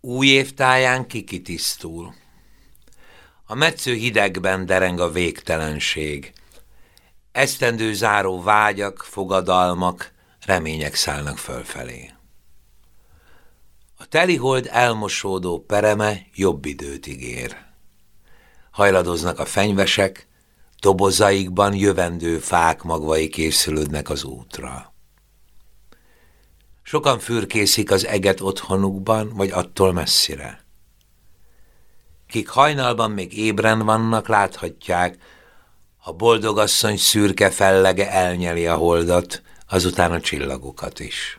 Új évtáján kiki. A metsző hidegben dereng a végtelenség. Esztendő záró vágyak, fogadalmak, remények szállnak fölfelé. A telihold elmosódó pereme jobb időt ígér. Hajladoznak a fenyvesek, dobozaikban jövendő fák magvai készülődnek az útra. Sokan fürkészik az eget otthonukban, vagy attól messzire. Kik hajnalban még ébren vannak, láthatják, a boldogasszony szürke fellege elnyeli a holdat, azután a csillagokat is.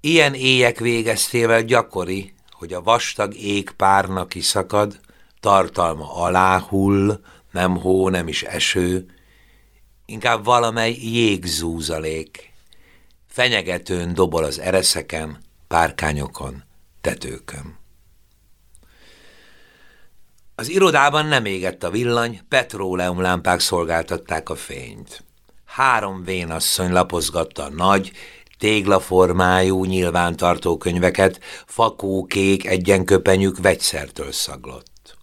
Ilyen éjek végeztével gyakori, hogy a vastag ég párna kiszakad, tartalma aláhull, nem hó, nem is eső, inkább valamely jégzúzalék. Fenyegetőn dobol az ereszeken, párkányokon, tetőkön. Az irodában nem égett a villany, petróleumlámpák szolgáltatták a fényt. Három vénasszony lapozgatta a nagy, téglaformájú nyilvántartó könyveket, fakókék egyenköpenyük vegyszertől szaglott.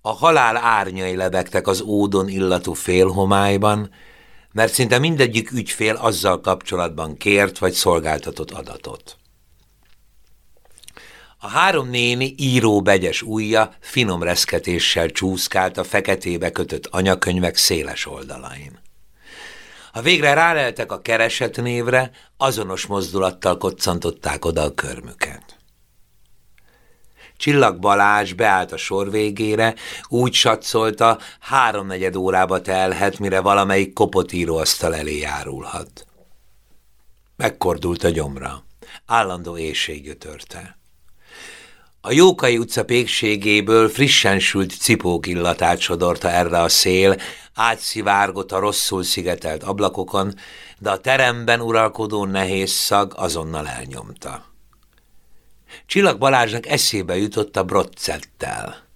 A halál árnyai lebegtek az ódon illatú félhomályban, mert szinte mindegyik ügyfél azzal kapcsolatban kért vagy szolgáltatott adatot. A három néni író begyes ujja finom reszketéssel csúszkált a feketébe kötött anyakönyvek széles oldalain. Ha végre ráleltek a kereset névre, azonos mozdulattal koccantották oda a körmüket. Csillag Balázs beállt a sor végére, úgy satszolta, háromnegyed órába telhet, mire valamelyik kopott íróasztal elé járulhat. Megkordult a gyomra. Állandó éjség gyötörte. A Jókai utca pékségéből frissen sült cipók illatát sodorta erre a szél, átszivárgott a rosszul szigetelt ablakokon, de a teremben uralkodó nehéz szag azonnal elnyomta. Csillag Balázsnak eszébe jutott a broccettel.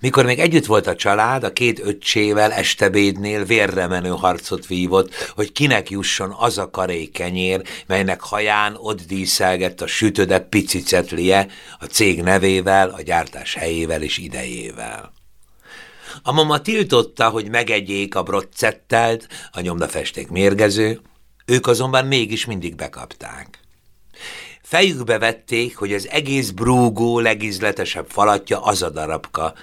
Mikor még együtt volt a család, a két öccsével estebédnél vérre menő harcot vívott, hogy kinek jusson az a karék kenyér, melynek haján ott díszelgett a sütöde picicetlie, a cég nevével, a gyártás helyével és idejével. A mama tiltotta, hogy megegyék a broccettelt, a nyomdafesték mérgező, ők azonban mégis mindig bekapták. Fejükbe vették, hogy az egész brúgó legizletesebb falatja az a darabka,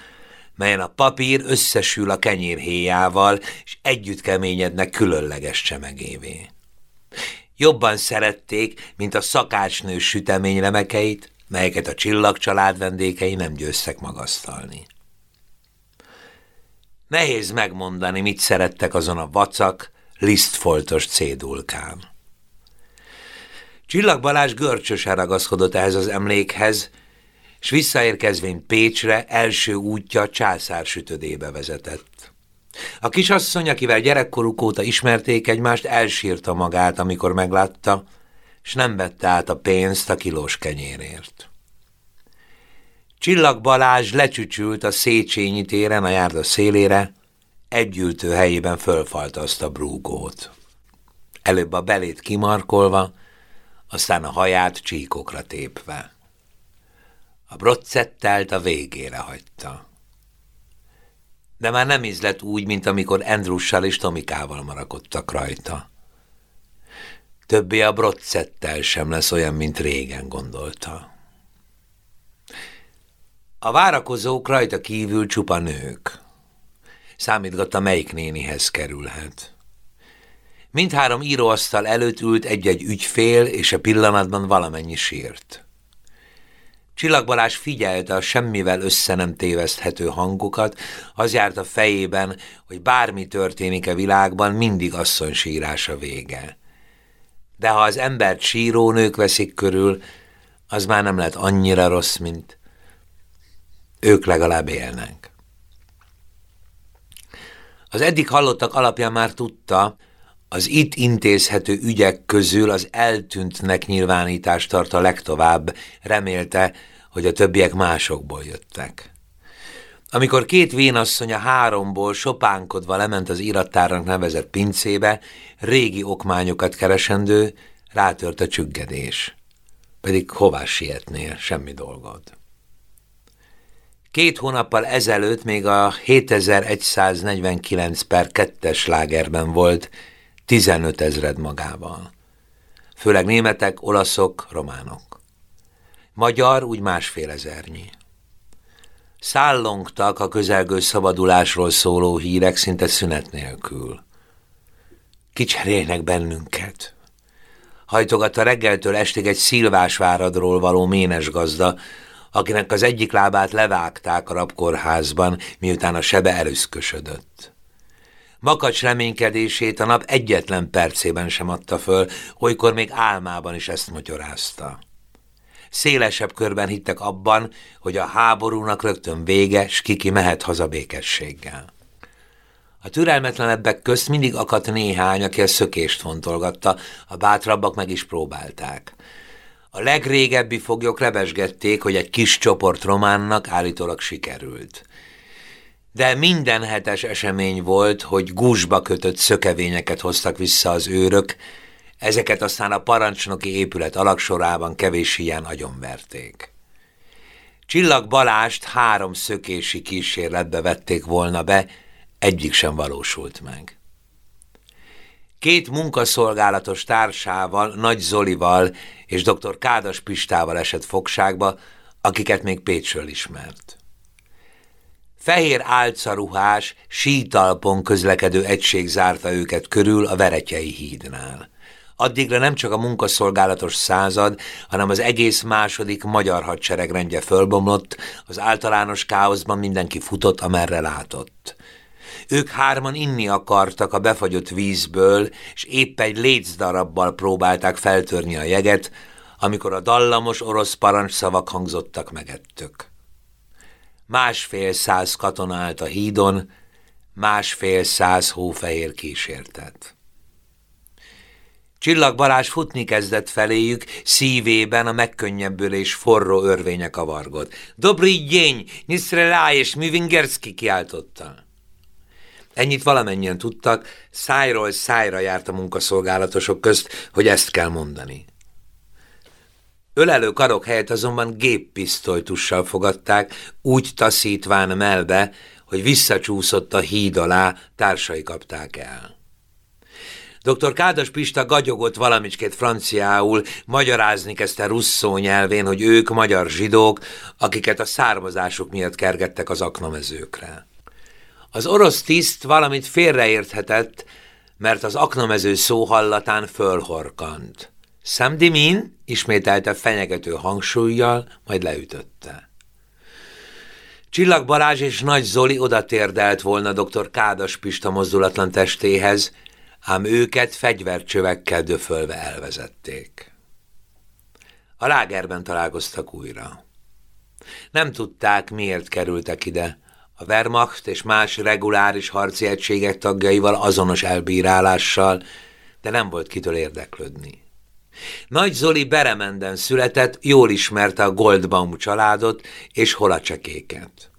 melyen a papír összesül a kenyérhéjával, és együtt keményednek különleges csemegévé. Jobban szerették, mint a szakácsnő sütemény remekeit, melyeket a csillagcsalád vendégei nem győztek magasztalni. Nehéz megmondani, mit szerettek azon a vacak, lisztfoltos cédulkán. Csillag Balázs görcsösen ragaszkodott ehhez az emlékhez, és visszaérkezvén Pécsre első útja császár sütödébe vezetett. A kisasszony, akivel gyerekkoruk óta ismerték egymást, elsírta magát, amikor meglátta, és nem vette át a pénzt a kilós kenyérért. Csillag Balázs lecsücsült a Széchenyi téren a járda szélére, együltő helyében fölfalta azt a brúgót. Előbb a belét kimarkolva, aztán a haját csíkokra tépve. A broccettelt a végére hagyta. De már nem ízlett úgy, mint amikor Andrussal és Tomikával marakodtak rajta. Többé a broccettel sem lesz olyan, mint régen gondolta. A várakozók rajta kívül csupa nők. Számítgatta, melyik nénihez kerülhet. Mindhárom íróasztal előtt ült egy-egy ügyfél, és a pillanatban valamennyi sírt. Csillag Balázs figyelte a semmivel össze nem téveszthető hangokat, az járt a fejében, hogy bármi történik a világban, mindig asszony sírása vége. De ha az embert síró nők veszik körül, az már nem lett annyira rossz, mint ők legalább élnek. Az eddig hallottak alapján már tudta, az itt intézhető ügyek közül az eltűntnek nyilvánítást tart a legtovább, remélte, hogy a többiek másokból jöttek. Amikor két vénasszony a háromból sopánkodva lement az irattárnak nevezett pincébe, régi okmányokat keresendő, rátört a csüggedés. Pedig hová sietnél, semmi dolgod. Két hónappal ezelőtt még a 7149 per 2-es lágerben volt 15 ezred magával. Főleg németek, olaszok, románok. Magyar úgy másfél ezernyi. Szállongtak a közelgő szabadulásról szóló hírek szinte szünet nélkül. Kicserélnek bennünket. Hajtogatta reggeltől estig egy szilvásváradról való ménes gazda, akinek az egyik lábát levágták a rabkórházban, miután a sebe előszkösödött. Makacs reménykedését a nap egyetlen percében sem adta föl, olykor még álmában is ezt magyarázta. Szélesebb körben hittek abban, hogy a háborúnak rögtön vége, s kiki mehet haza békességgel. A türelmetlenebbek közt mindig akadt néhány, aki a szökést fontolgatta, a bátrabbak meg is próbálták. A legrégebbi foglyok rebesgették, hogy egy kis csoport románnak állítólag sikerült. De minden hetes esemény volt, hogy gúzsba kötött szökevényeket hoztak vissza az őrök, ezeket aztán a parancsnoki épület alaksorában kevés hiány agyonverték. Csillag Balást három szökési kísérletbe vették volna be, egyik sem valósult meg. Két munkaszolgálatos társával, Nagy Zolival és dr. Kádas Pistával esett fogságba, akiket még Pécsről ismert. Fehér álcaruhás, sítalpon közlekedő egység zárta őket körül a Veretyei hídnál. Addigra nem csak a munkaszolgálatos század, hanem az egész második magyar hadsereg rendje fölbomlott, az általános káoszban mindenki futott, amerre látott. Ők hárman inni akartak a befagyott vízből, és épp egy lécdarabbal próbálták feltörni a jeget, amikor a dallamos orosz parancsszavak hangzottak megettök. Másfél száz katona állt a hídon, másfél száz hófehér kísértet. Csillag futni kezdett feléjük, szívében a megkönnyebbülés forró örvénye kavargott. Dobri gyény, Nisztrelá és Mivingerski kiáltotta. Ennyit valamennyien tudtak, szájról szájra járt a munkaszolgálatosok közt, hogy ezt kell mondani. Ölelő karok helyett azonban géppisztolytussal fogadták, úgy taszítván melbe, hogy visszacsúszott a híd alá, társai kapták el. Dr. Kádas Pista gagyogott valamicskét franciául, magyarázni kezdte russzó nyelvén, hogy ők magyar zsidók, akiket a származásuk miatt kergettek az aknamezőkre. Az orosz tiszt valamit félreérthetett, mert az aknamező szó hallatán fölhorkant. Szemdimin ismételte fenyegető hangsúlyjal, majd leütötte. Csillag Balázs és Nagy Zoli odatérdelt volna dr. Kádas Pista mozdulatlan testéhez, ám őket fegyvercsövekkel döfölve elvezették. A lágerben találkoztak újra. Nem tudták, miért kerültek ide, a Wehrmacht és más reguláris harci egységek tagjaival azonos elbírálással, de nem volt kitől érdeklődni. Nagy Zoli Beremenden született, jól ismerte a Goldbaum családot és holacsekéket.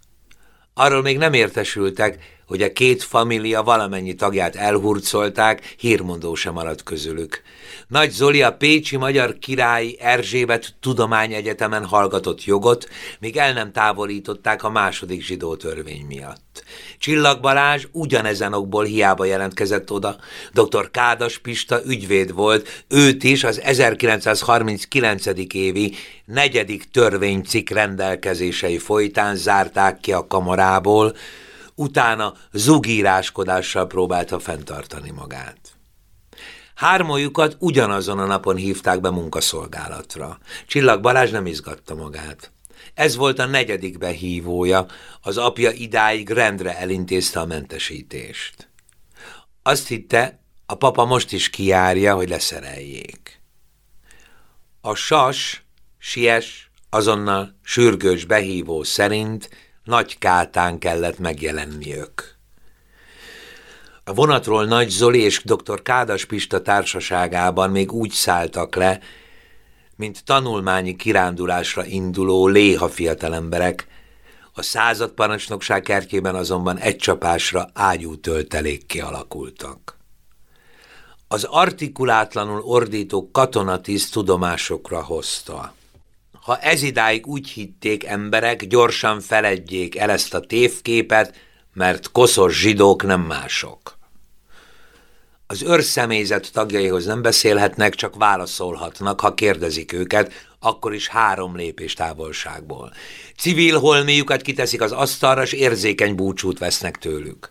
Arról még nem értesültek, hogy a két família valamennyi tagját elhurcolták, hírmondó sem maradt közülük. Nagy Zoli a Pécsi Magyar Királyi Erzsébet Tudományegyetemen hallgatott jogot, míg el nem távolították a második zsidó törvény miatt. Csillag Balázs ugyanezen okból hiába jelentkezett oda. Dr. Kádas Pista ügyvéd volt, őt is az 1939. évi negyedik törvénycikk rendelkezései folytán zárták ki a kamarából, utána zugíráskodással próbálta fenntartani magát. Hármójukat ugyanazon a napon hívták be munkaszolgálatra. Csillag Balázs nem izgatta magát. Ez volt a negyedik behívója, az apja idáig rendre elintézte a mentesítést. Azt hitte, a papa most is kiárja, hogy leszereljék. A sas, sies, azonnal sürgős behívó szerint nagy kátán kellett megjelenniük. A vonatról Nagy Zoli és dr. Kádas Pista társaságában még úgy szálltak le, mint tanulmányi kirándulásra induló léha fiatalemberek, a századparancsnokság kertjében azonban egy csapásra ágyú töltelék kialakultak. az artikulátlanul ordító katonatiszt tudomásokra hozta. Ha ez idáig úgy hitték emberek, gyorsan feledjék el ezt a tévképet, mert koszos zsidók nem mások. Az őrszemélyzet tagjaihoz nem beszélhetnek, csak válaszolhatnak, ha kérdezik őket, akkor is három lépés távolságból. Civil holmiukat kiteszik az asztalra, és érzékeny búcsút vesznek tőlük.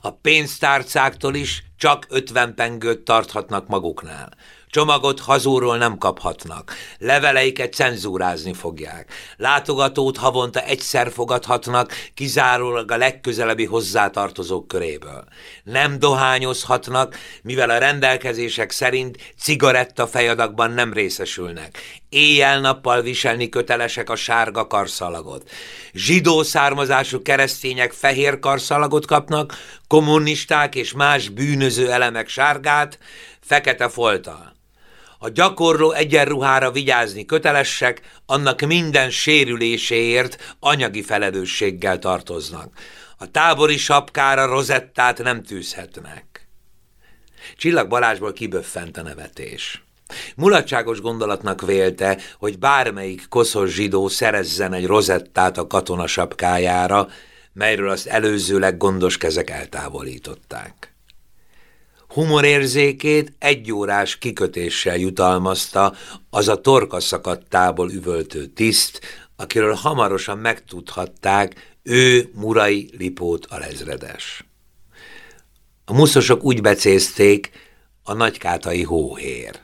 A pénztárcáktól is csak ötven pengőt tarthatnak maguknál. Csomagot hazúról nem kaphatnak. Leveleiket cenzúrázni fogják. Látogatót havonta egyszer fogadhatnak, kizárólag a legközelebbi hozzátartozók köréből. Nem dohányozhatnak, mivel a rendelkezések szerint cigaretta fejadakban nem részesülnek. Éjjel-nappal viselni kötelesek a sárga karszalagot. Zsidó származású keresztények fehér karszalagot kapnak, kommunisták és más bűnöző elemek sárgát, fekete foltal. A gyakorló egyenruhára vigyázni kötelesek, annak minden sérüléséért anyagi felelősséggel tartoznak. A tábori sapkára rozettát nem tűzhetnek. Csillag Balázsból kiböffent a nevetés. Mulatságos gondolatnak vélte, hogy bármelyik koszos zsidó szerezzen egy rozettát a katona sapkájára, melyről azt előzőleg gondos kezek eltávolították. Humorérzékét egyórás kikötéssel jutalmazta az a torka szakadtából üvöltő tiszt, akiről hamarosan megtudhatták, ő Murai Lipót a lezredes. A muszosok úgy becézték, a nagykátai hóhér.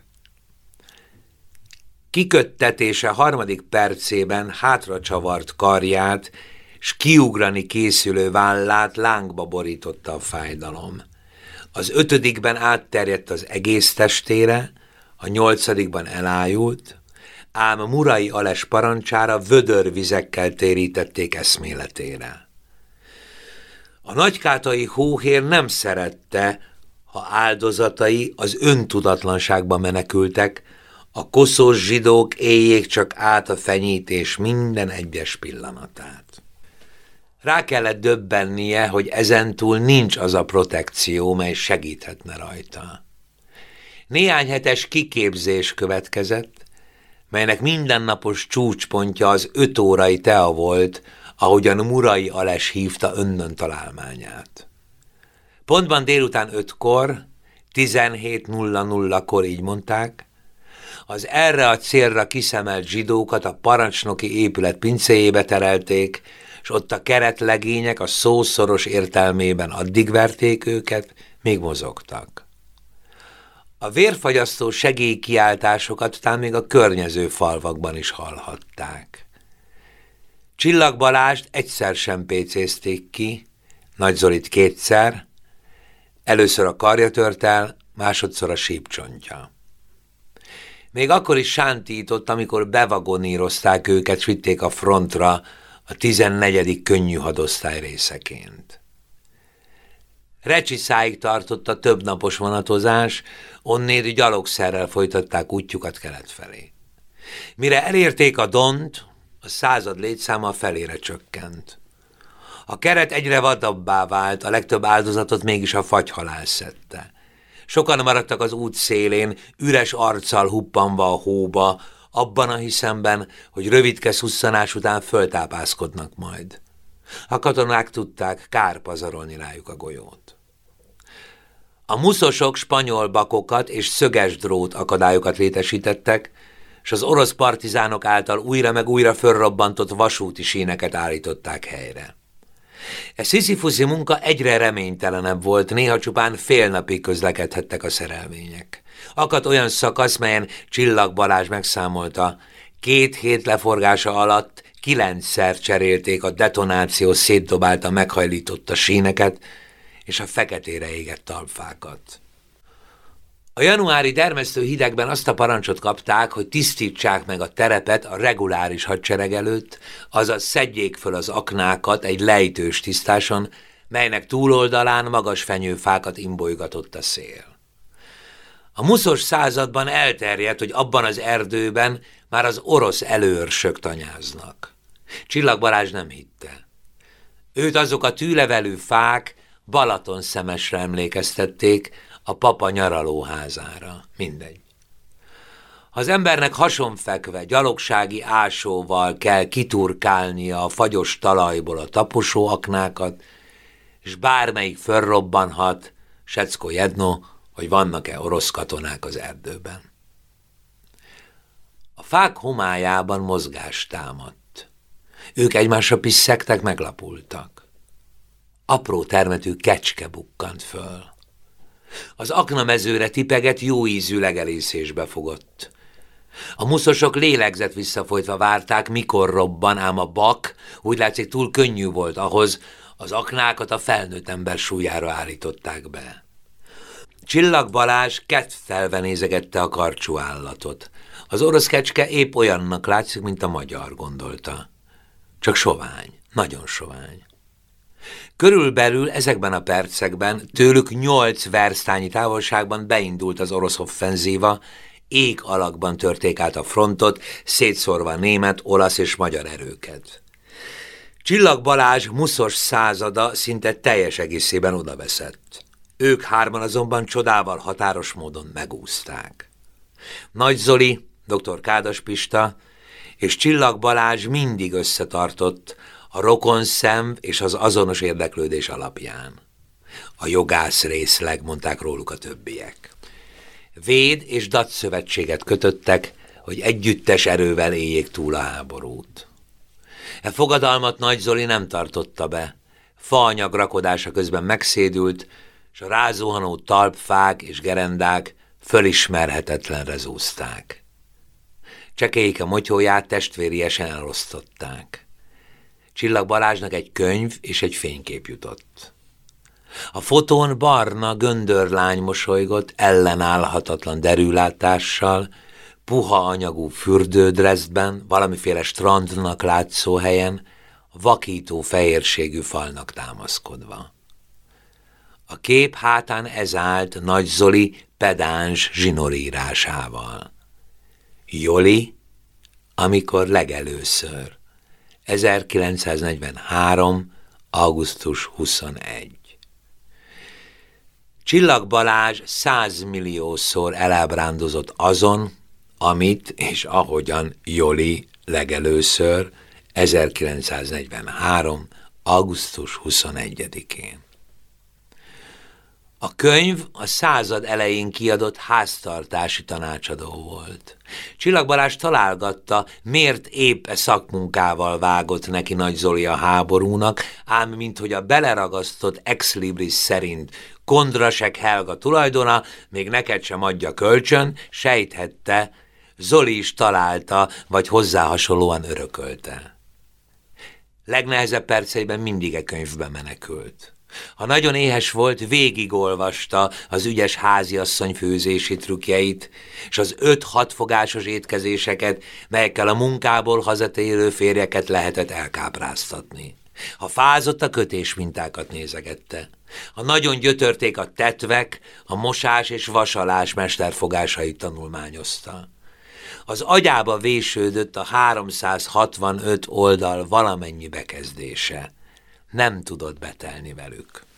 Kiköttetése harmadik percében hátra csavart karját, s kiugrani készülő vállát lángba borította a fájdalom. Az ötödikben átterjedt az egész testére, a nyolcadikban elájult, ám a murai ales parancsára vödörvizekkel térítették eszméletére. A nagykátai hóhér nem szerette, ha áldozatai az öntudatlanságba menekültek, a koszos zsidók éljék csak át a fenyítés minden egyes pillanatát. Rá kellett döbbennie, hogy ezentúl nincs az a protekció, mely segíthetne rajta. Néhány hetes kiképzés következett, melynek mindennapos csúcspontja az öt órai tea volt, ahogyan Murai Ales hívta önnön találmányát. Pontban délután ötkor, 17.00-kor így mondták, az erre a célra kiszemelt zsidókat a parancsnoki épület pincéjébe terelték, és ott a keretlegények a szószoros értelmében addig verték őket, még mozogtak. A vérfagyasztó segélykiáltásokat talán még a környező falvakban is hallhatták. Csillag Balást egyszer sem pécézték ki, Nagy Zolit kétszer, először a karja tört el, másodszor a sípcsontja. Még akkor is sántított, amikor bevagonírozták őket, vitték a frontra, a 14. könnyű hadosztály részeként. Recsiszáig tartott a többnapos vonatozás, onnéd gyalogszerrel folytatták útjukat kelet felé. Mire elérték a Dont, a század létszáma felére csökkent. A keret egyre vadabbá vált, a legtöbb áldozatot mégis a fagyhalál szedte. Sokan maradtak az út szélén, üres arccal huppanva a hóba, abban a hiszemben, hogy rövidke szusszanás után föltápászkodnak majd. A katonák tudták, kár pazarolni rájuk a golyót. A muszosok spanyol bakokat és szöges drót akadályokat létesítettek, és az orosz partizánok által újra meg újra fölrobbantott vasúti síneket állították helyre. E sziszifuszi munka egyre reménytelenebb volt, néha csupán fél napig közlekedhettek a szerelvények. Akadt olyan szakasz, melyen Csillag Balázs megszámolta, két hét leforgása alatt kilencszer cserélték a detonáció szétdobálta meghajlította síneket és a feketére égett talpfákat. A januári dermesztő hidegben azt a parancsot kapták, hogy tisztítsák meg a terepet a reguláris hadsereg előtt, azaz szedjék föl az aknákat egy lejtős tisztáson, melynek túloldalán magas fenyőfákat imbolygatott a szél. A muszos században elterjedt, hogy abban az erdőben már az orosz előörsök tanyáznak. Csillag nem hitte. Őt azok a tűlevelű fák Balaton szemesre emlékeztették, a papa nyaralóházára, mindegy. Ha az embernek hasonfekve, gyalogsági ásóval kell kiturkálnia a fagyos talajból a taposóaknákat, és bármelyik fölrobbanhat, Secko Jedno, hogy vannak-e orosz katonák az erdőben. A fák homályában mozgás támadt. Ők egymásra pisszegtek, meglapultak. Apró termetű kecske bukkant föl. Az aknamezőre tipegett jó ízű legelészésbe fogott. A muszosok lélegzet visszafolytva várták, mikor robban, ám a bak úgy látszik túl könnyű volt ahhoz, az aknákat a felnőtt ember súlyára állították be. Csillag Balázs kettelve nézegette a karcsú állatot. Az orosz kecske épp olyannak látszik, mint a magyar, gondolta. Csak sovány, nagyon sovány. Körülbelül ezekben a percekben tőlük nyolc versztányi távolságban beindult az orosz offenzíva, ég alakban törték át a frontot, szétszorva német, olasz és magyar erőket. Csillag Balázs muszos százada szinte teljes egészében odaveszett. Ők hárman azonban csodával határos módon megúzták. Nagy Zoli, dr. Kádas Pista és Csillag Balázs mindig összetartott a rokon szem és az azonos érdeklődés alapján. A jogász részleg, mondták róluk a többiek. Véd és dat szövetséget kötöttek, hogy együttes erővel éljék túl a háborút. E fogadalmat Nagy Zoli nem tartotta be. Faanyag rakodása közben megszédült, és a rázuhanó talpfák és gerendák fölismerhetetlenre zúzták. Csekélyik a motyóját testvériesen elosztották. Csillag Balázsnak egy könyv és egy fénykép jutott. A fotón barna göndörlány mosolygott ellenállhatatlan derűlátással, puha anyagú fürdődresztben, valamiféle strandnak látszó helyen, vakító fehérségű falnak támaszkodva. A kép hátán ez állt Nagy Zoli pedáns zsinórírásával. Joli, amikor legelőször. 1943. augusztus 21. Csillag Balázs százmilliószor elábrándozott azon, amit és ahogyan Joli legelőször 1943. augusztus 21-én. A könyv a század elején kiadott háztartási tanácsadó volt. Csillag találgatta, miért épp e szakmunkával vágott neki Nagy Zoli a háborúnak, ám mint hogy a beleragasztott ex libris szerint Kondrasek Helga tulajdona még neked sem adja kölcsön, sejthette, Zoli is találta, vagy hozzá hasonlóan örökölte. Legnehezebb perceiben mindig e könyvbe menekült. Ha nagyon éhes volt, végigolvasta az ügyes háziasszony főzési trükkjeit, és az öt-hat fogásos étkezéseket, melyekkel a munkából hazatérő férjeket lehetett elkápráztatni. Ha fázott, a kötés mintákat nézegette. Ha nagyon gyötörték a tetvek, a mosás és vasalás mesterfogásait tanulmányozta. Az agyába vésődött a 365 oldal valamennyi bekezdése nem tudott betelni velük.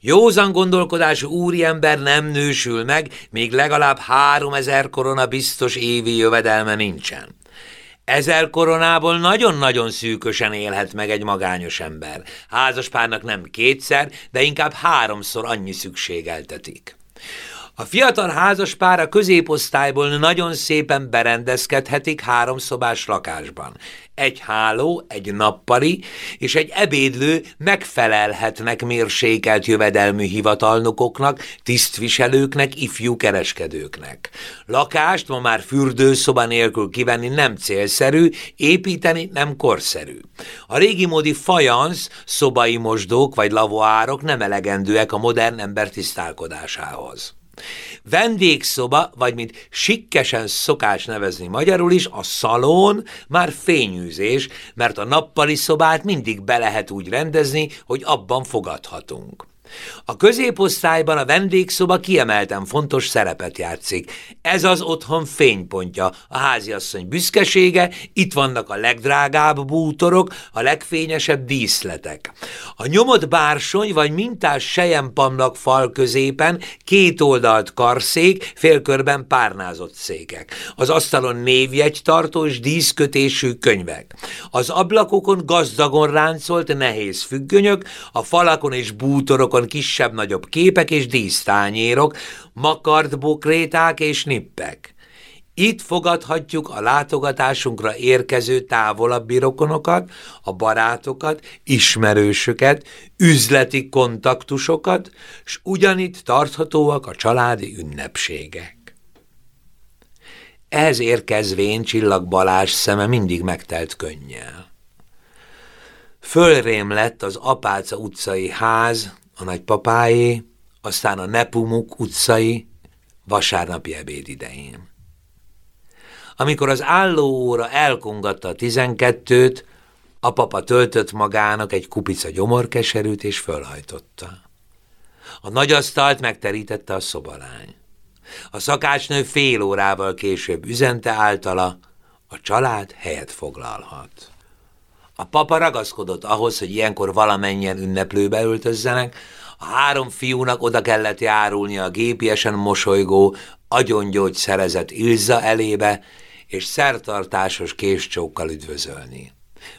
Józan gondolkodású úriember nem nősül meg, még legalább három ezer korona biztos évi jövedelme nincsen. Ezer koronából nagyon-nagyon szűkösen élhet meg egy magányos ember. Házaspárnak nem kétszer, de inkább háromszor annyi szükségeltetik. A fiatal házaspár a középosztályból nagyon szépen berendezkedhetik háromszobás lakásban. Egy háló, egy nappali és egy ebédlő megfelelhetnek mérsékelt jövedelmű hivatalnokoknak, tisztviselőknek, ifjú kereskedőknek. Lakást ma már fürdőszoba nélkül kivenni nem célszerű, építeni nem korszerű. A régi módi fajansz, szobai mosdók vagy lavoárok nem elegendőek a modern ember tisztálkodásához. Vendégszoba, vagy mint sikkesen szokás nevezni magyarul is, a szalon már fényűzés, mert a nappali szobát mindig be lehet úgy rendezni, hogy abban fogadhatunk. A középosztályban a vendégszoba kiemelten fontos szerepet játszik. Ez az otthon fénypontja, a háziasszony büszkesége, itt vannak a legdrágább bútorok, a legfényesebb díszletek. A nyomott bársony vagy mintás sejempamlak fal középen két oldalt karszék, félkörben párnázott székek. Az asztalon névjegy tartós díszkötésű könyvek. Az ablakokon gazdagon ráncolt nehéz függönyök, a falakon és bútorokon kisebb-nagyobb képek és dísztányérok, makardbokréták és nippek. Itt fogadhatjuk a látogatásunkra érkező távolabbi rokonokat, a barátokat, ismerősöket, üzleti kontaktusokat, s ugyanitt tarthatóak a családi ünnepségek. Ehhez érkezvén Csillag Balázs szeme mindig megtelt könnyel. Fölrém lett az Apáca utcai ház, a nagypapáé, aztán a Nepumuk utcai, vasárnapi ebéd idején. Amikor az állóóra elkongatta a tizenkettőt, a papa töltött magának egy kupica gyomorkeserűt és fölhajtotta. A nagyasztalt megterítette a szobalány. A szakácsnő fél órával később üzente általa, a család helyet foglalhat. A papa ragaszkodott ahhoz, hogy ilyenkor valamennyien ünneplőbe öltözzenek, a három fiúnak oda kellett járulni a gépiesen mosolygó, agyongyógyszerezett Ilza elébe, és szertartásos késcsókkal üdvözölni.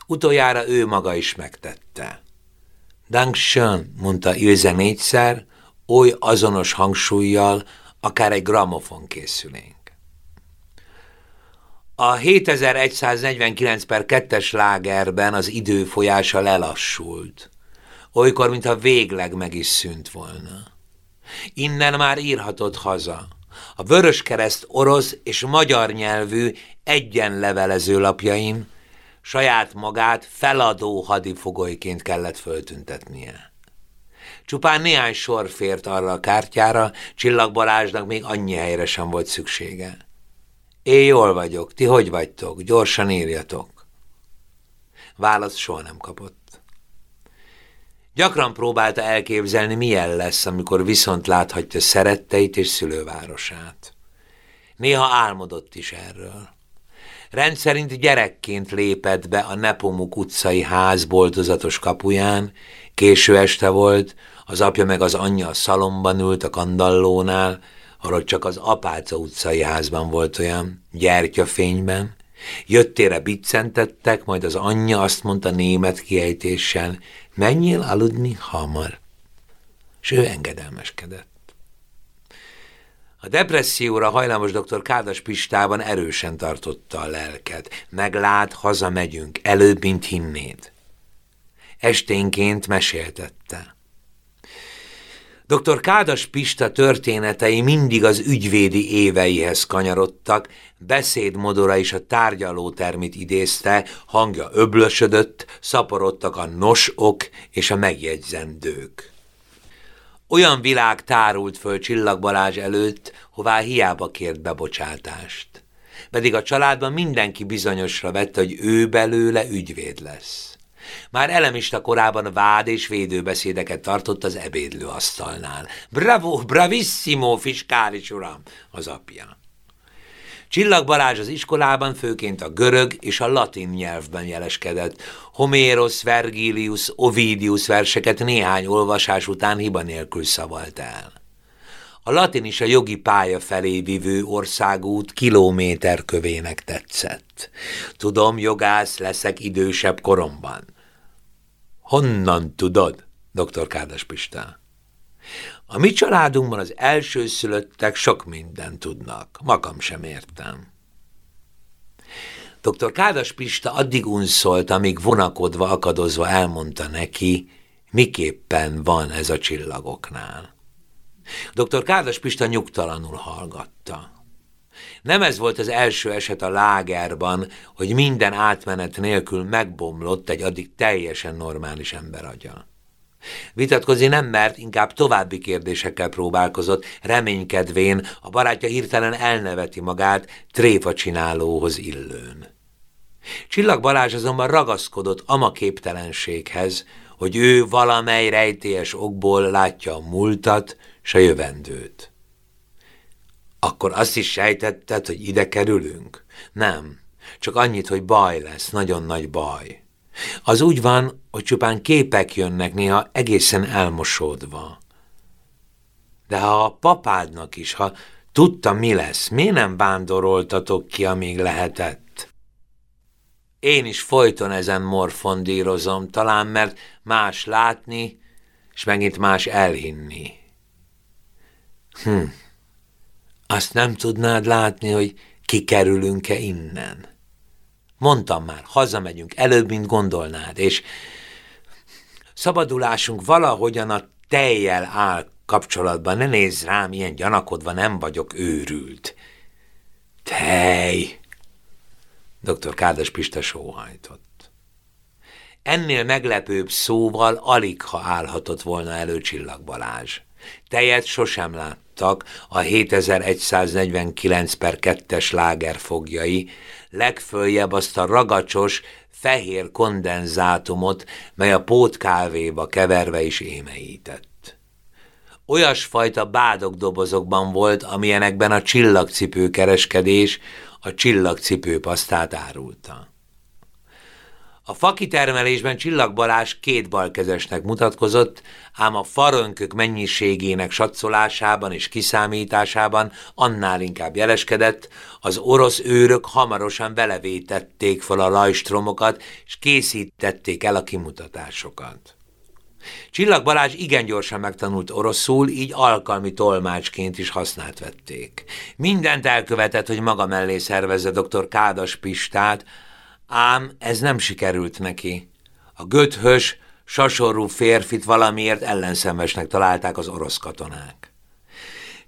Utoljára ő maga is megtette. Dankeschön, mondta Ilze négyszer, oly azonos hangsúlyjal, akár egy gramofon készülénk. A 7149 per 2-es lágerben az idő folyása lelassult, olykor, mintha végleg meg is szűnt volna. Innen már írhatott haza. A Vöröskereszt orosz és magyar nyelvű egyenlevelező lapjaim saját magát feladó hadifogolyként kellett föltüntetnie. Csupán néhány sor fért arra a kártyára, Csillag Balázsnak még annyi helyre sem volt szüksége. Én jól vagyok, ti hogy vagytok? Gyorsan írjatok. Választ soha nem kapott. Gyakran próbálta elképzelni, milyen lesz, amikor viszont láthatja szeretteit és szülővárosát. Néha álmodott is erről. Rendszerint gyerekként lépett be a Nepomuk utcai ház boltozatos kapuján, késő este volt, az apja meg az anyja a szalomban ült a kandallónál, arra csak az Apáca utcai házban volt olyan, gyertyafényben, jöttére biccentettek, majd az anyja azt mondta német kiejtéssel, menjél aludni hamar. És ő engedelmeskedett. A depresszióra hajlamos dr. Kádas Pistában erősen tartotta a lelket. Meglát, hazamegyünk, előbb, mint hinnéd. Esténként meséltette. Dr. Kádas Pista történetei mindig az ügyvédi éveihez kanyarodtak, beszédmodora is a tárgyalótermit idézte, hangja öblösödött, szaporodtak a nosok és a megjegyzendők. Olyan világ tárult föl Csillag Balázs előtt, hová hiába kért bebocsátást. Pedig a családban mindenki bizonyosra vette, hogy ő belőle ügyvéd lesz. Már elemista korában vád és védőbeszédeket tartott az ebédlőasztalnál. Bravo, bravissimo, fiskális uram, az apja. Csillag Balázs az iskolában főként a görög és a latin nyelvben jeleskedett. Homéros, Vergilius, Ovidius verseket néhány olvasás után hiba nélkül szavalt el. A latin is a jogi pálya felé vívő országút kilométer kövének tetszett. Tudom, jogász leszek idősebb koromban. Honnan tudod, dr. Kádas Pistán? A mi családunkban az elsőszülöttek sok mindent tudnak, magam sem értem. Dr. Kádas Pista addig unszolt, amíg vonakodva, akadozva elmondta neki, miképpen van ez a csillagoknál. Dr. Kádas Pista nyugtalanul hallgatta. Nem ez volt az első eset a lágerban, hogy minden átmenet nélkül megbomlott egy addig teljesen normális ember agya. Vitatkozni nem mert, inkább további kérdésekkel próbálkozott, reménykedvén a barátja hirtelen elneveti magát tréfa csinálóhoz illőn. Csillag Balázs azonban ragaszkodott ama képtelenséghez, hogy ő valamely rejtélyes okból látja a múltat s a jövendőt. Akkor azt is sejtetted, hogy ide kerülünk? Nem, csak annyit, hogy baj lesz, nagyon nagy baj. Az úgy van, hogy csupán képek jönnek néha egészen elmosódva. De ha a papádnak is, ha tudta, mi lesz, miért nem vándoroltatok ki, amíg lehetett? Én is folyton ezen morfondírozom, talán mert más látni, és megint más elhinni. Hm, azt nem tudnád látni, hogy kikerülünk-e innen? Mondtam már, hazamegyünk, előbb, mint gondolnád, és szabadulásunk valahogyan a tejjel áll kapcsolatban. Ne nézz rám, ilyen gyanakodva nem vagyok őrült. Tej! Dr. Kádas Pista sóhajtott. Ennél meglepőbb szóval alig ha állhatott volna elő Csillag Balázs. Tejet sosem láttak a 7149 per 2-es lágerfogjai, legföljebb azt a ragacsos, fehér kondenzátumot, mely a pótkávéba keverve is émeített. Olyasfajta bádogdobozokban volt, amilyenekben a csillagcipő kereskedés a csillagcipőpasztát árulta. A fakitermelésben Csillag Balázs két balkezesnek mutatkozott, ám a farönkök mennyiségének satszolásában és kiszámításában annál inkább jeleskedett, az orosz őrök hamarosan belevétették fel a lajstromokat, és készítették el a kimutatásokat. Csillag Balázs igen gyorsan megtanult oroszul, így alkalmi tolmácsként is használt vették. Mindent elkövetett, hogy maga mellé szervezze dr. Kádas Pistát, ám ez nem sikerült neki. A göthös, sasorú férfit valamiért ellenszemesnek találták az orosz katonák.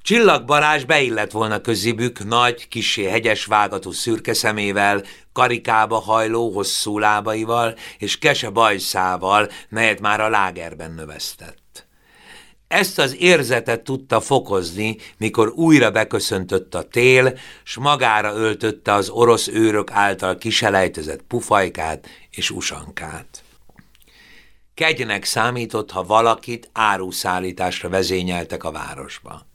Csillag Barázs beillett volna közibük nagy, kisé hegyes vágatú szürke szemével, karikába hajló hosszú lábaival és kese bajszával, melyet már a lágerben növesztett. Ezt az érzetet tudta fokozni, mikor újra beköszöntött a tél, s magára öltötte az orosz őrök által kiselejtezett pufajkát és usankát. Kegynek számított, ha valakit áruszállításra vezényeltek a városba.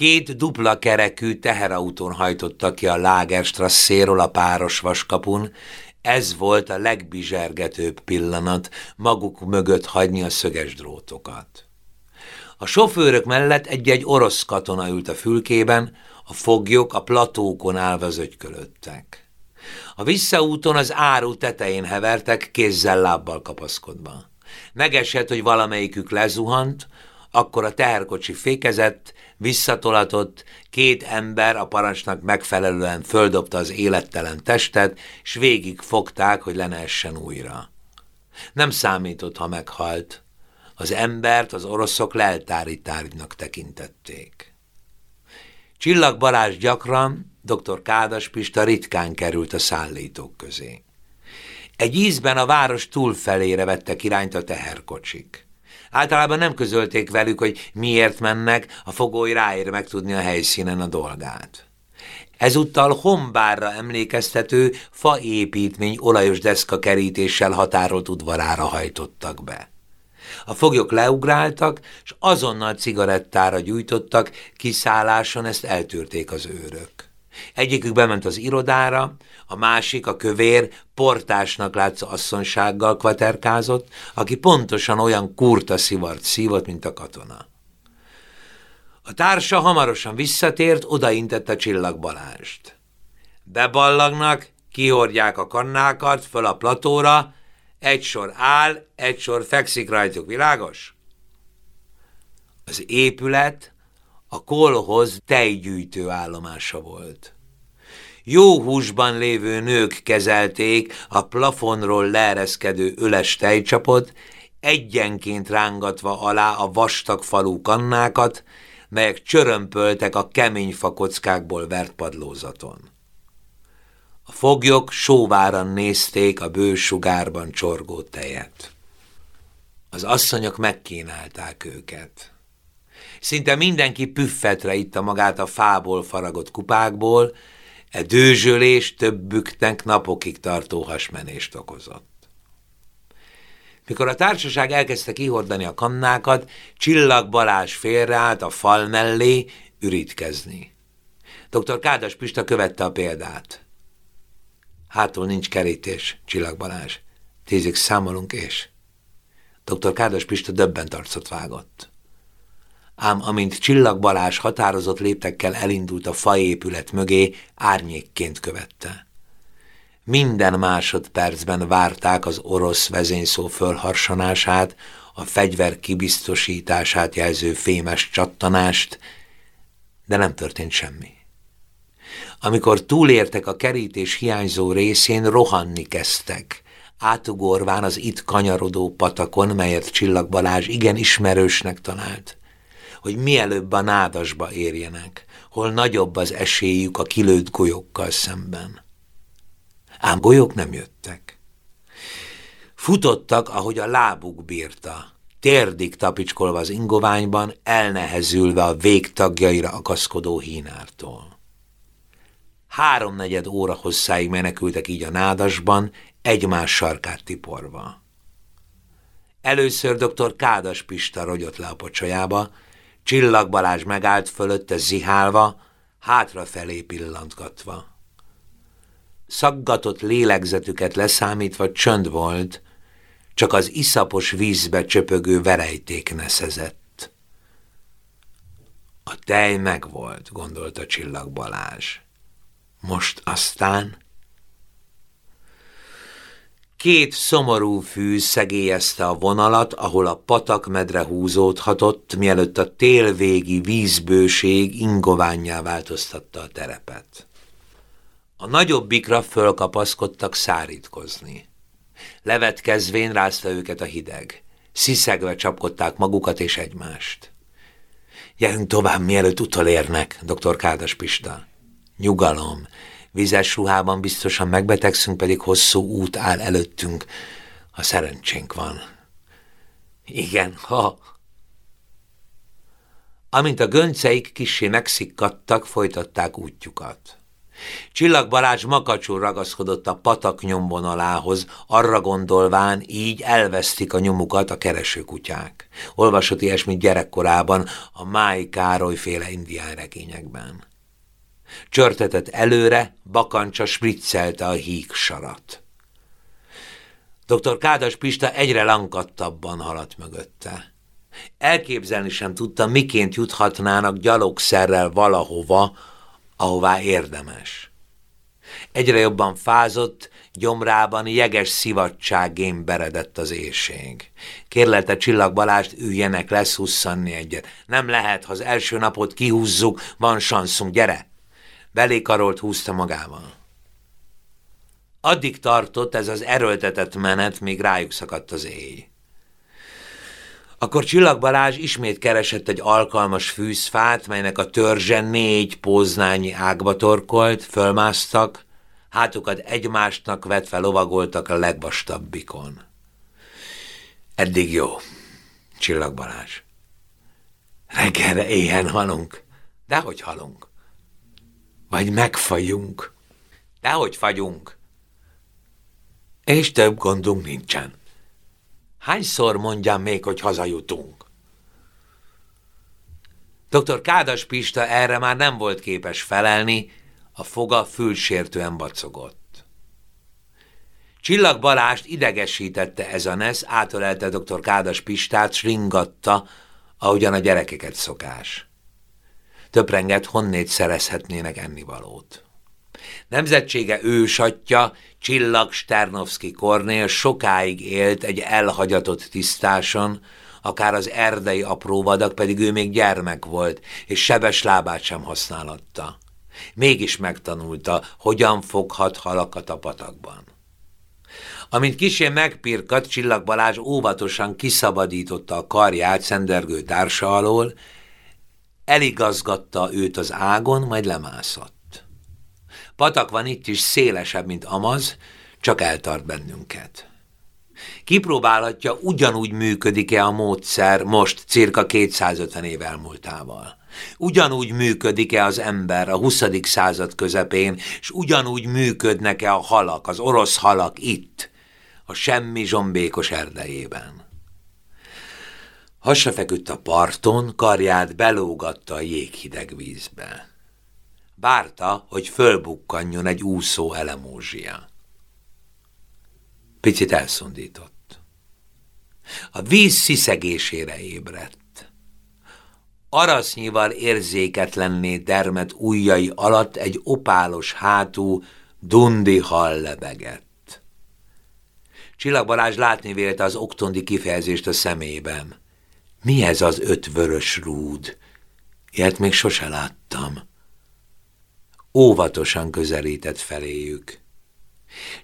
Két dupla kerekű teherautón hajtotta ki a Lágerstrasszéről a páros vaskapun, ez volt a legbizsergetőbb pillanat, maguk mögött hagyni a szöges drótokat. A sofőrök mellett egy-egy orosz katona ült a fülkében, a foglyok a platókon állva zögykölöttek. A visszaúton az áru tetején hevertek, kézzel-lábbal kapaszkodva. Megesett, hogy valamelyikük lezuhant, akkor a teherkocsi fékezett, visszatolatott, két ember a parancsnak megfelelően földobta az élettelen testet, s végig fogták, hogy le újra. Nem számított, ha meghalt. Az embert az oroszok leltári tárgynak tekintették. Csillag Balázs gyakran, dr. Kádas Pista ritkán került a szállítók közé. Egy ízben a város túlfelére vettek irányt a teherkocsik. Általában nem közölték velük, hogy miért mennek, a fogoly ráér megtudni a helyszínen a dolgát. Ezúttal hombárra emlékeztető faépítmény olajos deszka kerítéssel határolt udvarára hajtottak be. A foglyok leugráltak, és azonnal cigarettára gyújtottak, kiszálláson ezt eltűrték az őrök. Egyikük bement az irodára, a másik, a kövér, portásnak látszó asszonsággal kvaterkázott, aki pontosan olyan kurta szivart szívott, mint a katona. A társa hamarosan visszatért, odaintett a csillag Balást. Beballagnak, kihordják a kannákat föl a platóra, egy sor áll, egy sor fekszik rajtuk, világos? Az épület a kolhoz tejgyűjtő állomása volt. Jó húsban lévő nők kezelték a plafonról leereszkedő öles tejcsapot, egyenként rángatva alá a vastag falú kannákat, melyek csörömpöltek a kemény fakockákból vert padlózaton. A foglyok sóváran nézték a bő sugárban csorgó tejet. Az asszonyok megkínálták őket. Szinte mindenki püffetre itta magát a fából faragott kupákból, e dőzsölés többüknek napokig tartó hasmenést okozott. Mikor a társaság elkezdte kihordani a kannákat, Csillag Balázs félreállt a fal mellé ürítkezni. Dr. Kádas Pista követte a példát. Hátul nincs kerítés, Csillag Balázs. Tízig számolunk és... Dr. Kádas Pista döbben arcot vágott. Ám amint Csillag Balázs határozott léptekkel elindult a faépület mögé, árnyékként követte. Minden másodpercben várták az orosz vezényszó fölharsanását, a fegyver kibiztosítását jelző fémes csattanást, de nem történt semmi. Amikor túlértek a kerítés hiányzó részén, rohanni kezdtek, átugorván az itt kanyarodó patakon, melyet Csillag Balázs igen ismerősnek talált, hogy mielőbb a nádasba érjenek, hol nagyobb az esélyük a kilőtt golyókkal szemben. Ám golyók nem jöttek. Futottak, ahogy a lábuk bírta, térdig tapicskolva az ingoványban, elnehezülve a végtagjaira akaszkodó hínártól. Háromnegyed óra hosszáig menekültek így a nádasban, egymás sarkát tiporva. Először dr. Kádas Pista rogyott le a pocsolyába, Csillag megállt fölötte zihálva, hátrafelé pillantgatva. Szaggatott lélegzetüket leszámítva csönd volt, csak az iszapos vízbe csöpögő verejték neszezett. A tej megvolt, gondolta Csillag. Most aztán... Két szomorú fű szegélyezte a vonalat, ahol a patak medre húzódhatott, mielőtt a télvégi vízbőség ingoványá változtatta a terepet. A nagyobbikra fölkapaszkodtak szárítkozni. Levetkezvén rázta őket a hideg. Sziszegve csapkodták magukat és egymást. Gyerünk tovább, mielőtt utolérnek, dr. Kádas Pista. Nyugalom, vizes ruhában biztosan megbetegszünk, pedig hosszú út áll előttünk, ha szerencsénk van. Igen, ha... Amint a gönceik kissé megszikkadtak, folytatták útjukat. Csillag Balázs makacsul ragaszkodott a patak nyomvonalához, arra gondolván így elvesztik a nyomukat a keresőkutyák. Olvasott ilyesmit gyerekkorában a Máj Károly féle indián regényekben. Csörtetett előre, bakancsa spriccelte a híg sarat. Dr. Kádas Pista egyre lankattabban haladt mögötte. Elképzelni sem tudta, miként juthatnának gyalogszerrel valahova, ahová érdemes. Egyre jobban fázott, gyomrában jeges szivatságén beredett az éjség. Kérlelte Csillag Balást, üljenek, lesz egyet. Nem lehet, ha az első napot kihúzzuk, van sanszunk, gyere! Belékarolt húzta magával. Addig tartott ez az erőltetett menet, míg rájuk szakadt az éj. Akkor Csillag Balázs ismét keresett egy alkalmas fűzfát, melynek a törzse négy póznányi ágba torkolt, fölmásztak, hátukat egymásnak vetve lovagoltak a legvastabbikon. Eddig jó, Csillag Balázs. Reggelre éhen halunk, dehogy halunk. Vagy megfajunk. Dehogy fagyunk. És több gondunk nincsen. Hányszor mondjam még, hogy hazajutunk? Dr. Kádas Pista erre már nem volt képes felelni, a foga fülsértően bacogott. Csillag Balást idegesítette ez a nesz, átölelte dr. Kádas Pistát, s ringatta, ahogyan a gyerekeket szokás. Töprengett, honnét szerezhetnének ennivalót. Nemzetsége ősatja, Csillag Sternovszki Kornél sokáig élt egy elhagyatott tisztáson, akár az erdei apróvadak, pedig ő még gyermek volt, és sebes lábát sem használatta. Mégis megtanulta, hogyan foghat halakat a patakban. Amint kisé megpirkat, Csillag Balázs óvatosan kiszabadította a karját szendergő társa alól, eligazgatta őt az ágon, majd lemászott. Patak van itt is szélesebb, mint Amaz, csak eltart bennünket. Kipróbálhatja, ugyanúgy működik-e a módszer most cirka 250 év elmúltával. Ugyanúgy működik-e az ember a 20. század közepén, és ugyanúgy működnek-e a halak, az orosz halak itt, a semmi zsombékos erdejében. Hassa feküdt a parton, karját belógatta a jéghideg vízbe. Várta, hogy fölbukkanjon egy úszó elemózsia. Picit elszundított. A víz sziszegésére ébredt. Arasznyival érzéketlenné dermet ujjai alatt egy opálos hátú, dundi hal lebegett. Csillag látni vélte az oktondi kifejezést a szemében. Mi ez az öt vörös rúd? Ilyet még sose láttam. Óvatosan közelített feléjük.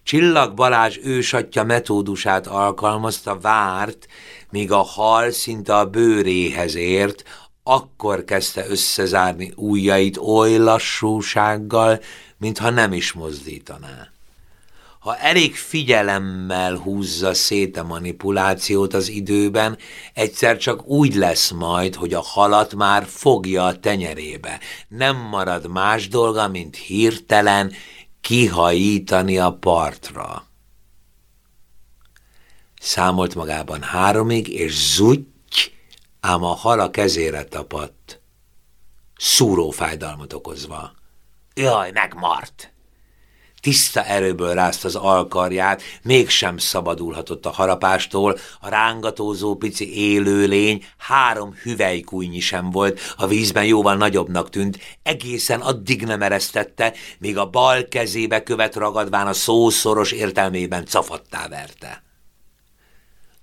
Csillag Balázs ősatja metódusát alkalmazta, várt, míg a hal szinte a bőréhez ért, akkor kezdte összezárni ujjait oly lassúsággal, mintha nem is mozdítaná. Ha elég figyelemmel húzza szét a manipulációt az időben, egyszer csak úgy lesz majd, hogy a halat már fogja a tenyerébe. Nem marad más dolga, mint hirtelen kihajítani a partra. Számolt magában háromig, és zutty, ám a hal a kezére tapadt, szúró fájdalmat okozva. Jaj, megmart! Tiszta erőből rázta az alkarját, mégsem szabadulhatott a harapástól, a rángatózó pici élőlény három hüvelykújnyi sem volt, a vízben jóval nagyobbnak tűnt, egészen addig nem eresztette, míg a bal kezébe követ ragadván a szószoros értelmében cafattá verte.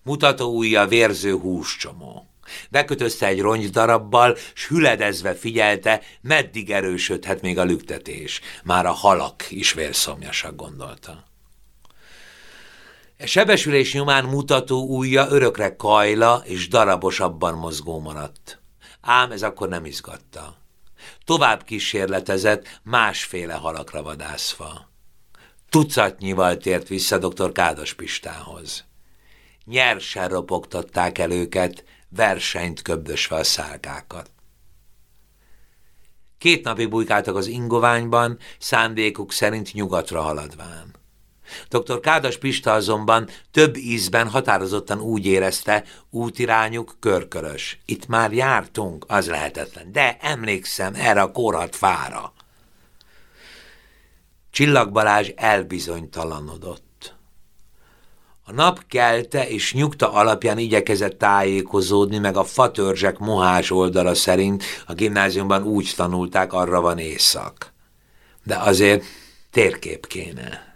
Mutató ujja vérző húscsomó. Bekötözte egy rongyddarabbal, s hüledezve figyelte, meddig erősödhet még a lüktetés. Már a halak is vérszomjasak gondolta. E sebesülés nyomán mutató ujja örökre kajla és darabosabban mozgó maradt. Ám ez akkor nem izgatta. Tovább kísérletezett, másféle halakra vadászva. Tucatnyival tért vissza dr. Kádas Pistához. Nyersen ropogtatták el őket, versenyt köbdösve a szálkákat. Két napig bujkáltak az ingoványban, szándékuk szerint nyugatra haladván. Dr. Kádas Pista azonban több ízben határozottan úgy érezte, útirányuk körkörös. Itt már jártunk, az lehetetlen, de emlékszem erre a korhat fára. Csillag Balázs elbizonytalanodott. A nap kelte és nyugta alapján igyekezett tájékozódni, meg a fatörzsek mohás oldala szerint a gimnáziumban úgy tanulták, arra van éjszak. De azért térkép kéne.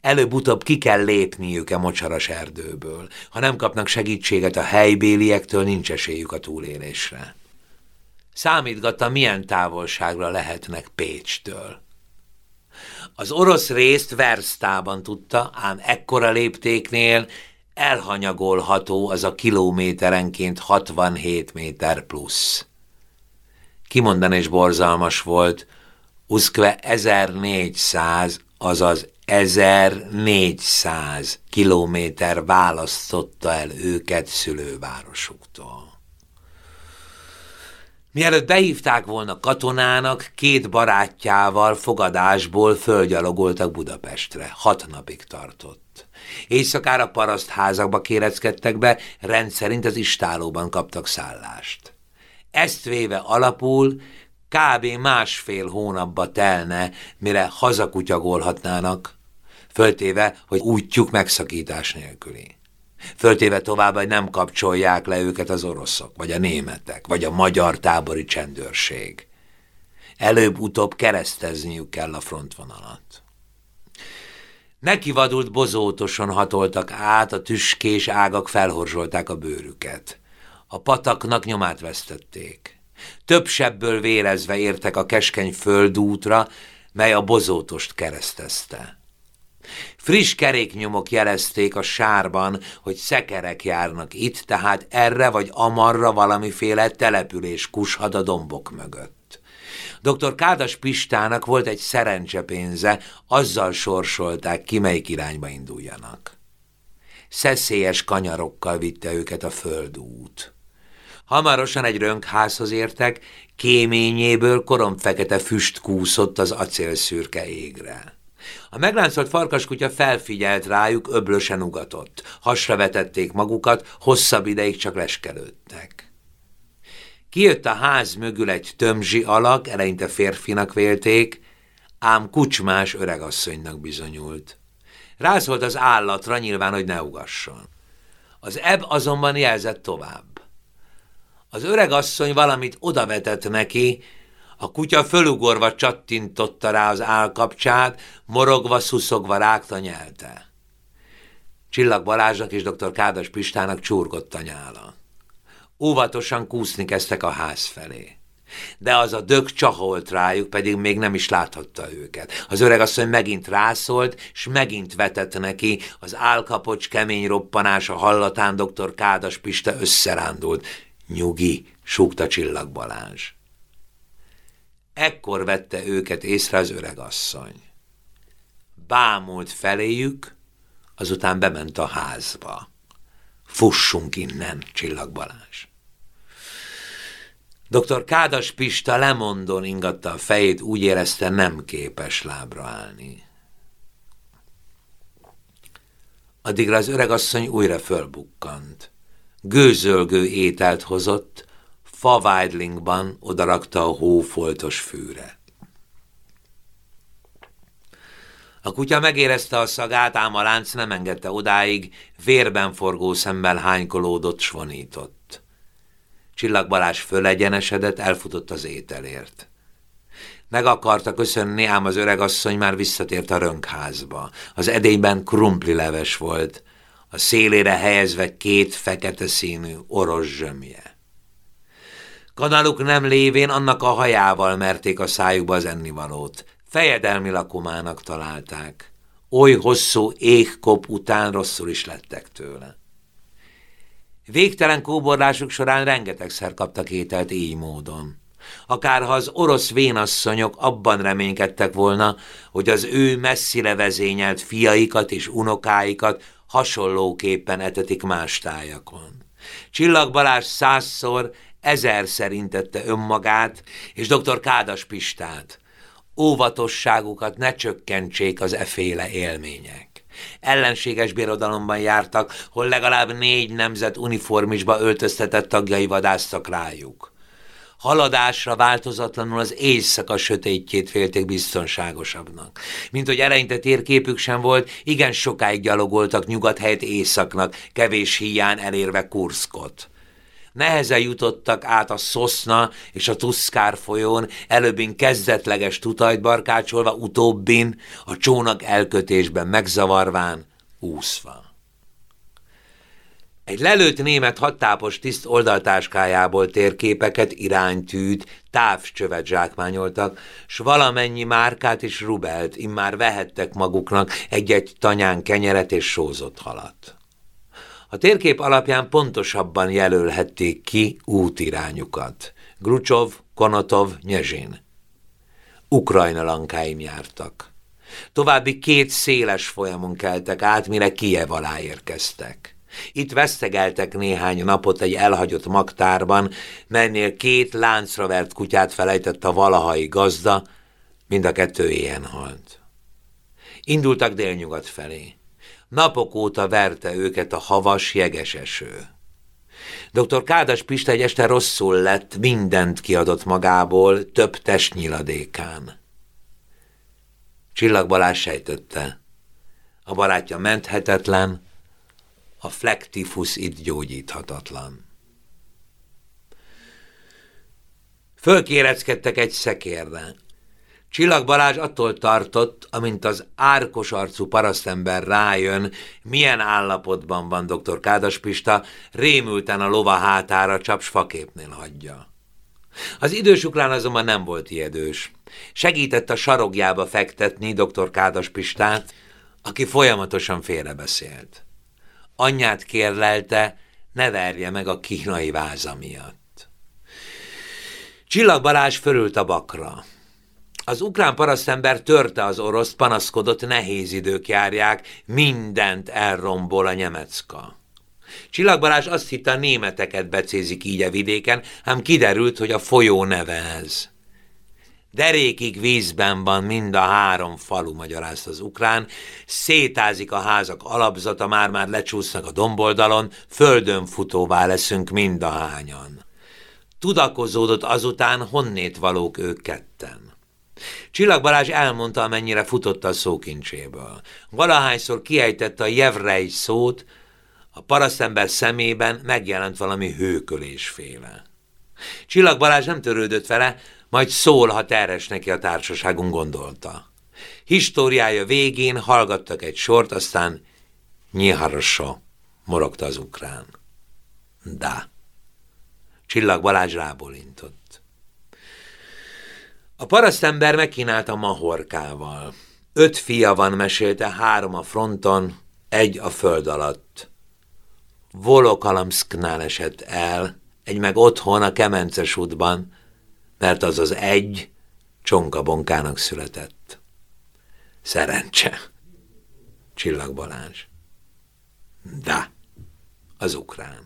Előbb-utóbb ki kell lépniük a mocsaras erdőből. Ha nem kapnak segítséget a helybéliektől, nincs esélyük a túlélésre. Számítgatta, milyen távolságra lehetnek Pécstől. Az orosz részt Versztában tudta, ám ekkora léptéknél elhanyagolható az a kilométerenként 67 méter plusz. Kimondani is borzalmas volt, Uszkve 1400, azaz 1400 kilométer választotta el őket szülővárosuktól. Mielőtt behívták volna katonának, két barátjával fogadásból fölgyalogoltak Budapestre. Hat napig tartott. Éjszakára parasztházakba kéreckedtek be, rendszerint az istálóban kaptak szállást. Ezt véve alapul, kb. másfél hónapba telne, mire hazakutyagolhatnának, föltéve, hogy útjuk megszakítás nélküli. Föltéve tovább, hogy nem kapcsolják le őket az oroszok, vagy a németek, vagy a magyar tábori csendőrség. Előbb-utóbb keresztezniük kell a frontvonalat. Nekivadult bozótosan hatoltak át, a tüskés ágak felhorzsolták a bőrüket. A pataknak nyomát vesztették. Több sebből vérezve értek a keskeny földútra, mely a bozótost keresztezte. Friss keréknyomok jelezték a sárban, hogy szekerek járnak itt, tehát erre vagy amarra valamiféle település kushad a dombok mögött. Dr. Kádas Pistának volt egy szerencsepénze, azzal sorsolták ki, melyik irányba induljanak. Szeszélyes kanyarokkal vitte őket a földút. Hamarosan egy rönkházhoz értek, kéményéből koromfekete füst kúszott az acélszürke égre. A megláncolt farkaskutya felfigyelt rájuk, öblösen ugatott. Hasra vetették magukat, hosszabb ideig csak leskelődtek. Kijött a ház mögül egy tömzsi alak, eleinte férfinak vélték, ám kucsmás öregasszonynak bizonyult. Rászólt az állatra, nyilván, hogy ne ugasson. Az ebb azonban jelzett tovább. Az öregasszony valamit odavetett neki, a kutya fölugorva csattintotta rá az állkapcsát, morogva, szuszogva rágta nyelte. Csillag Balázsnak és dr. Kádas Pistának csurgott a nyála. Óvatosan kúszni kezdtek a ház felé. De az a dög csaholt rájuk, pedig még nem is láthatta őket. Az öreg asszony megint rászólt, és megint vetett neki, az álkapocs kemény roppanása hallatán dr. Kádas Pista összerándult. Nyugi, súgta Csillag Balázs. Ekkor vette őket észre az öregasszony. Bámult feléjük, azután bement a házba. Fussunk innen, Csillag Balázs. Dr. Kádas Pista lemondon ingatta a fejét, úgy érezte nem képes lábra állni. Addigra az öregasszony újra fölbukkant. Gőzölgő ételt hozott, favájdlingban odarakta a hófoltos fűre. A kutya megérezte a szagát, ám a lánc nem engedte odáig, vérben forgó szemmel hánykolódott, svonított. Csillag Balázs fölegyenesedett, elfutott az ételért. Meg akarta köszönni, ám az öregasszony már visszatért a rönkházba. Az edényben krumpli leves volt, a szélére helyezve két fekete színű orosz zsömje. Kanaluk nem lévén annak a hajával merték a szájukba az ennivalót. Fejedelmi lakomának találták. Oly hosszú égkop után rosszul is lettek tőle. Végtelen kóborlásuk során rengetegszer kaptak ételt így módon. Akárha az orosz vénasszonyok abban reménykedtek volna, hogy az ő messzire vezényelt fiaikat és unokáikat hasonlóképpen etetik más tájakon. Csillag Balázs százszor ezer szerintette önmagát és dr. Kádas Pistát. Óvatosságukat ne csökkentsék az eféle élmények. Ellenséges birodalomban jártak, hol legalább négy nemzet uniformisba öltöztetett tagjai vadáztak rájuk. Haladásra változatlanul az éjszaka sötétjét félték biztonságosabbnak. Mint hogy eleinte térképük sem volt, igen sokáig gyalogoltak nyugat helyett északnak, kevés híján elérve Kurszkot. Nehezen jutottak át a Szoszna és a Tuszkár folyón, előbbin kezdetleges tutajt barkácsolva, utóbbin a csónak elkötésben megzavarván, úszva. Egy lelőtt német hattápos tiszt oldaltáskájából térképeket, iránytűt, távcsövet zsákmányoltak, s valamennyi márkát és rubelt immár vehettek maguknak egy-egy tanyán kenyeret és sózott halat. A térkép alapján pontosabban jelölhették ki útirányukat. Grucsov, Konotov, Nyezsin. Ukrajna lankáim jártak. További két széles folyamon keltek át, mire Kijev alá érkeztek. Itt vesztegeltek néhány napot egy elhagyott magtárban, mennél két láncra vert kutyát felejtett a valahai gazda, mind a kettő éjjel halt. Indultak délnyugat felé. Napok óta verte őket a havas, jeges eső. Dr. Kádas Pista egy este rosszul lett, mindent kiadott magából, több testnyiladékán. Csillag Balázs sejtötte. A barátja menthetetlen, a flektifusz itt gyógyíthatatlan. Fölkéreckedtek egy szekérre. Csillag Balázs attól tartott, amint az árkos arcú parasztember rájön, milyen állapotban van dr. Kádas Pista, rémülten a lova hátára csaps faképnél hagyja. Az idős ukrán azonban nem volt ijedős. Segített a sarogjába fektetni dr. Kádas Pistát, aki folyamatosan félrebeszélt. Anyját kérlelte, ne verje meg a kínai váza miatt. Csillag Balázs fölült a bakra. Az ukrán parasztember törte az orosz, panaszkodott, nehéz idők járják, mindent elrombol a nyemecka. Csillagbalás azt hitte, a németeket becézik így a vidéken, ám kiderült, hogy a folyó neve ez. Derékig vízben van mind a három falu, magyarázta az ukrán, szétázik a házak alapzata, már-már lecsúsznak a domboldalon, földön futóvá leszünk mind a hányan. Tudakozódott azután, honnét valók ők ketten. Csillag Balázs elmondta, amennyire futott a szókincséből. Valahányszor kiejtette a jevrej szót, a parasztember szemében megjelent valami hőkölésféle. Csillag Balázs nem törődött vele, majd szólhat teres neki a társaságunk gondolta. Históriája végén hallgattak egy sort, aztán nyiharosa, morogta az ukrán. Da. Csillag Balázs rábólintott. A parasztember megkínálta mahorkával. Öt fia van, mesélte, három a fronton, egy a föld alatt. Volokalamszknál esett el, egy meg otthon a Kemences útban, mert az az egy csonkabonkának született. Szerencse. Csillag. De, az ukrán.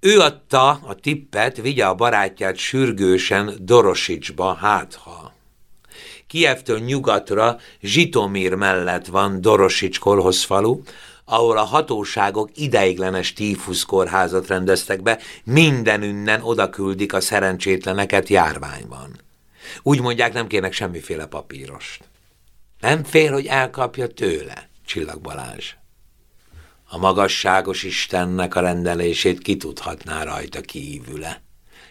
Ő adta a tippet, vigye a barátját sürgősen Dorosicsba, hátha. Kievtől nyugatra, Zsitomír mellett van Dorosics kolhoszfalu, ahol a hatóságok ideiglenes tífuszkórházat rendeztek be, mindenünnen odaküldik a szerencsétleneket járványban. Úgy mondják, nem kérnek semmiféle papírost. Nem fél, hogy elkapja tőle, Csillag Balázs. A magasságos Istennek a rendelését kitudhatná rajta kívüle.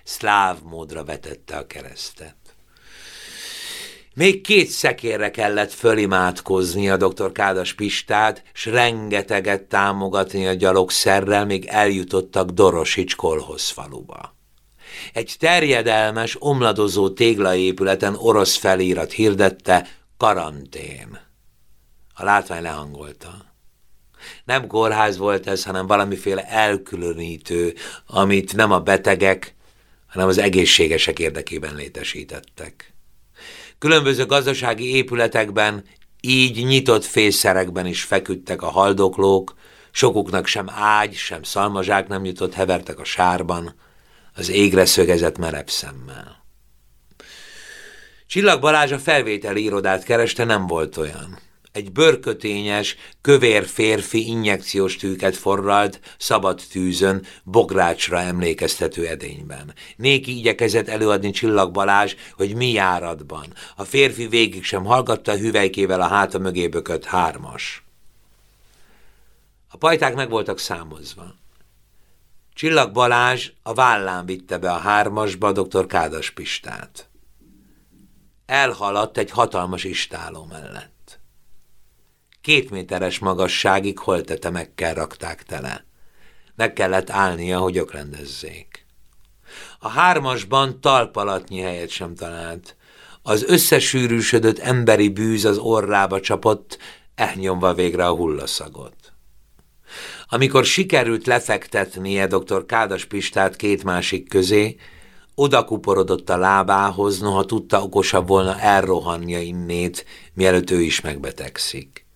Szláv módra vetette a keresztet. Még két szekérre kellett fölimádkozni a dr. Kádas Pistát, s rengeteget támogatni a gyalogszerrel, még eljutottak Dorosics kolhoz faluba. Egy terjedelmes, omladozó téglaépületen orosz felírat hirdette karantén. A látvány lehangolta. Nem kórház volt ez, hanem valamiféle elkülönítő, amit nem a betegek, hanem az egészségesek érdekében létesítettek. Különböző gazdasági épületekben, így nyitott fészerekben is feküdtek a haldoklók, sokuknak sem ágy, sem szalmazsák nem jutott, hevertek a sárban, az égre szögezett merev szemmel. Csillag Balázs a felvételi irodát kereste, nem volt olyan egy bőrkötényes, kövér férfi injekciós tűket forralt, szabad tűzön, bográcsra emlékeztető edényben. Néki igyekezett előadni Csillag Balázs, hogy mi járatban. A férfi végig sem hallgatta, hüvelykével a háta mögé bökött hármas. A pajták meg voltak számozva. Csillag Balázs a vállán vitte be a hármasba dr. Kádas Pistát. Elhaladt egy hatalmas istáló mellett. Két méteres magasságig holtetemekkel rakták tele. Meg kellett állnia, hogy okrendezzék. A hármasban talpalatnyi helyet sem talált. Az összesűrűsödött emberi bűz az orrába csapott, elnyomva végre a hullaszagot. Amikor sikerült lefektetnie dr. Kádas Pistát két másik közé, oda kuporodott a lábához, noha tudta okosabb volna elrohannia innét, mielőtt ő is megbetegszik.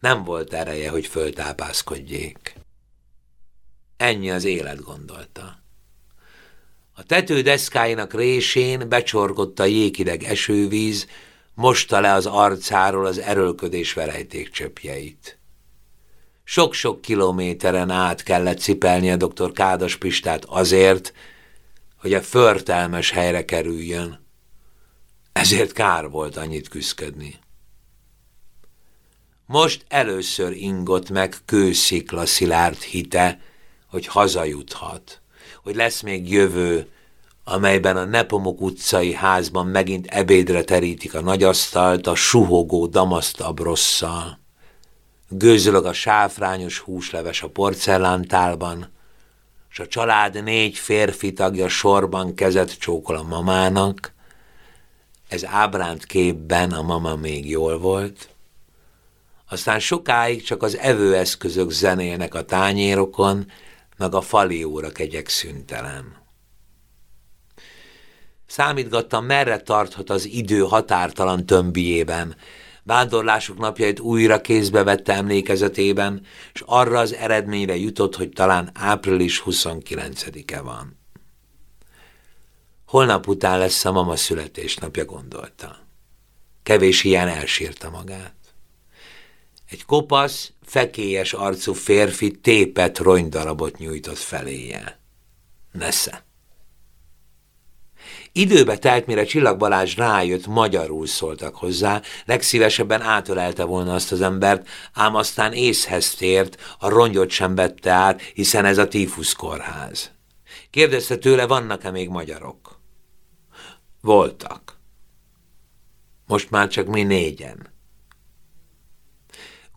Nem volt ereje, hogy föltápászkodjék. Ennyi az élet, gondolta. A tető deszkáinak résén becsorgott a jéghideg esővíz, mosta le az arcáról az erőlködés verejték csöpjeit. Sok-sok kilométeren át kellett cipelni a dr. Kádas Pistát azért, hogy a förtelmes helyre kerüljön. Ezért kár volt annyit küszködni. Most először ingott meg kőszikla szilárd hite, hogy hazajuthat, hogy lesz még jövő, amelyben a Nepomuk utcai házban megint ebédre terítik a nagyasztalt a suhogó damasztabrosszal. Gőzölög a sáfrányos húsleves a porcelántálban, s a család négy férfi tagja sorban kezet csókol a mamának. Ez ábránt képben a mama még jól volt, aztán sokáig csak az evőeszközök zenélnek a tányérokon, meg a fali óra kegyek szüntelen. Számítgattam, merre tarthat az idő határtalan tömbijében, vándorlások napjait újra kézbe vette emlékezetében, és arra az eredményre jutott, hogy talán április 29-e van. Holnap után lesz a mama születésnapja, gondolta. Kevés ilyen elsírta magát. Egy kopasz, fekélyes arcú férfi tépet ronydarabot nyújtott feléje. Nesze. Időbe telt, mire Csillag Balázs rájött, magyarul szóltak hozzá, legszívesebben átölelte volna azt az embert, ám aztán észhez tért, a rongyot sem vette át, hiszen ez a tífusz kórház. Kérdezte tőle, vannak-e még magyarok? Voltak. Most már csak mi négyen.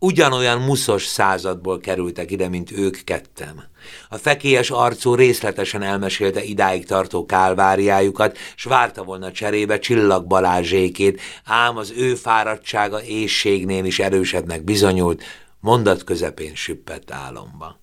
Ugyanolyan muszos századból kerültek ide, mint ők kettem. A fekélyes arcú részletesen elmesélte idáig tartó kálváriájukat, s várta volna cserébe Csillag Balázsékét, ám az ő fáradtsága éjségnél is erősebbnek bizonyult, mondat közepén süppett álomba.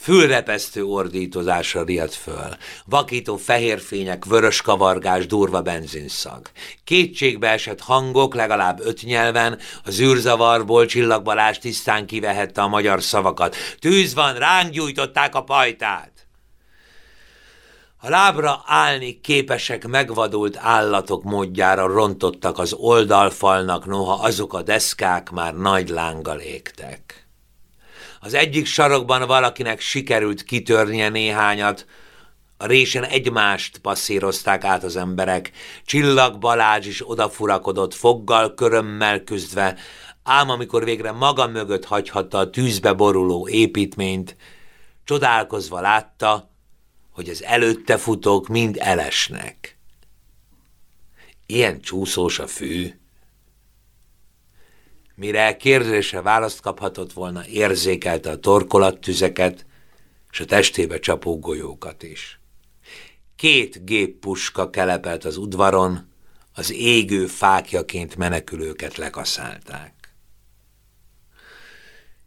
Fülrepesztő ordítozásra riadt föl, vakító fehér fények, vörös kavargás, durva benzinszag. Kétségbe esett hangok, legalább öt nyelven, az űrzavarból csillagbalás tisztán kivehette a magyar szavakat. Tűz van, ránk gyújtották a pajtát! A lábra állni képesek megvadult állatok módjára rontottak az oldalfalnak, noha azok a deszkák már nagy lánggal égtek. Az egyik sarokban valakinek sikerült kitörnie néhányat, a résen egymást passzírozták át az emberek, Csillag Balázs is odafurakodott foggal, körömmel küzdve, ám amikor végre maga mögött hagyhatta a tűzbe boruló építményt, csodálkozva látta, hogy az előtte futók mind elesnek. Ilyen csúszós a fű, Mire kérdésre választ kaphatott volna, érzékelte a torkolattüzeket és a testébe csapó golyókat is. Két géppuska kelepelt az udvaron, az égő fákjaként menekülőket lekaszálták.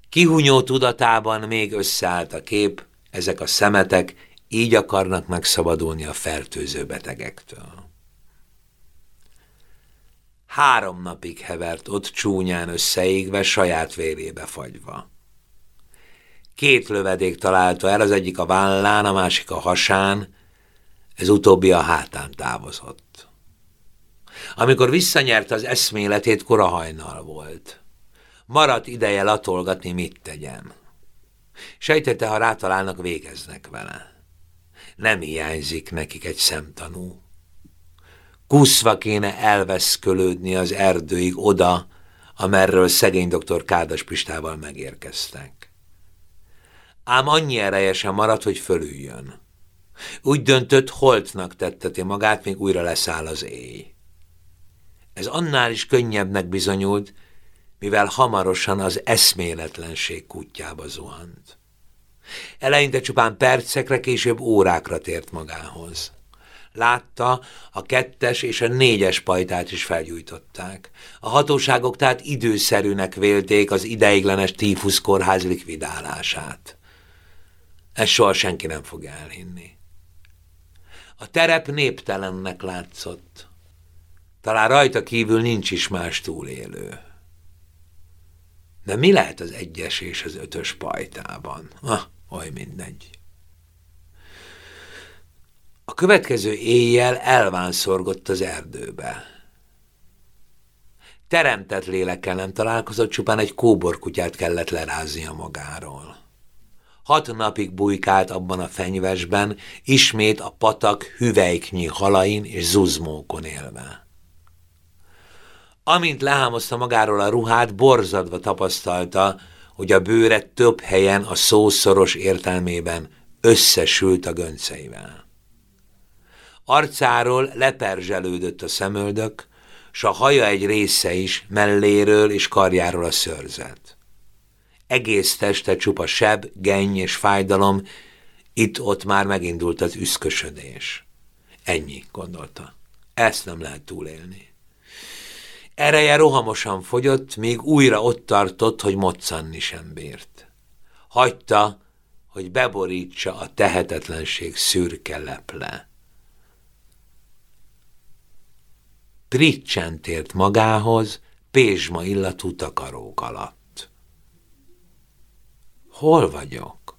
Kihunyó tudatában még összeállt a kép, ezek a szemetek így akarnak megszabadulni a fertőző betegektől. Három napig hevert ott csúnyán összeégve, saját vérébe fagyva. Két lövedék találta el, az egyik a vállán, a másik a hasán, ez utóbbi a hátán távozott. Amikor visszanyerte az eszméletét, korahajnal volt. Maradt ideje latolgatni, mit tegyen. Sejtette, ha rátalálnak, végeznek vele. Nem hiányzik nekik egy szemtanú. Kuszva kéne elveszkölődni az erdőig oda, amerről szegény doktor Kádas Pistával megérkeztek. Ám annyi ereje maradt, hogy fölüljön. Úgy döntött, holtnak tetteti magát, még újra leszáll az éj. Ez annál is könnyebbnek bizonyult, mivel hamarosan az eszméletlenség kutyába zuhant. Eleinte csupán percekre, később órákra tért magához. Látta, a kettes és a négyes pajtát is felgyújtották. A hatóságok tehát időszerűnek vélték az ideiglenes tífusz kórház likvidálását. Ezt soha senki nem fog elhinni. A terep néptelennek látszott. Talán rajta kívül nincs is más túlélő. De mi lehet az egyes és az ötös pajtában? Ah, oly mindegy. A következő éjjel elvánszorgott az erdőbe. Teremtett lélekkel nem találkozott, csupán egy kóborkutyát kellett leráznia magáról. Hat napig bujkált abban a fenyvesben, ismét a patak hüvelyknyi halain és zuzmókon élve. Amint lehámozta magáról a ruhát, borzadva tapasztalta, hogy a bőre több helyen a szószoros értelmében összesült a gönceivel. Arcáról leperzselődött a szemöldök, s a haja egy része is melléről és karjáról a szörzet. Egész teste csupa seb, genny és fájdalom, itt-ott már megindult az üszkösödés. Ennyi, gondolta. Ezt nem lehet túlélni. Ereje rohamosan fogyott, míg újra ott tartott, hogy moccanni sem bírt. Hagyta, hogy beborítsa a tehetetlenség szürke leple. Tricsent tért magához, pézsma illatú takarók alatt. Hol vagyok?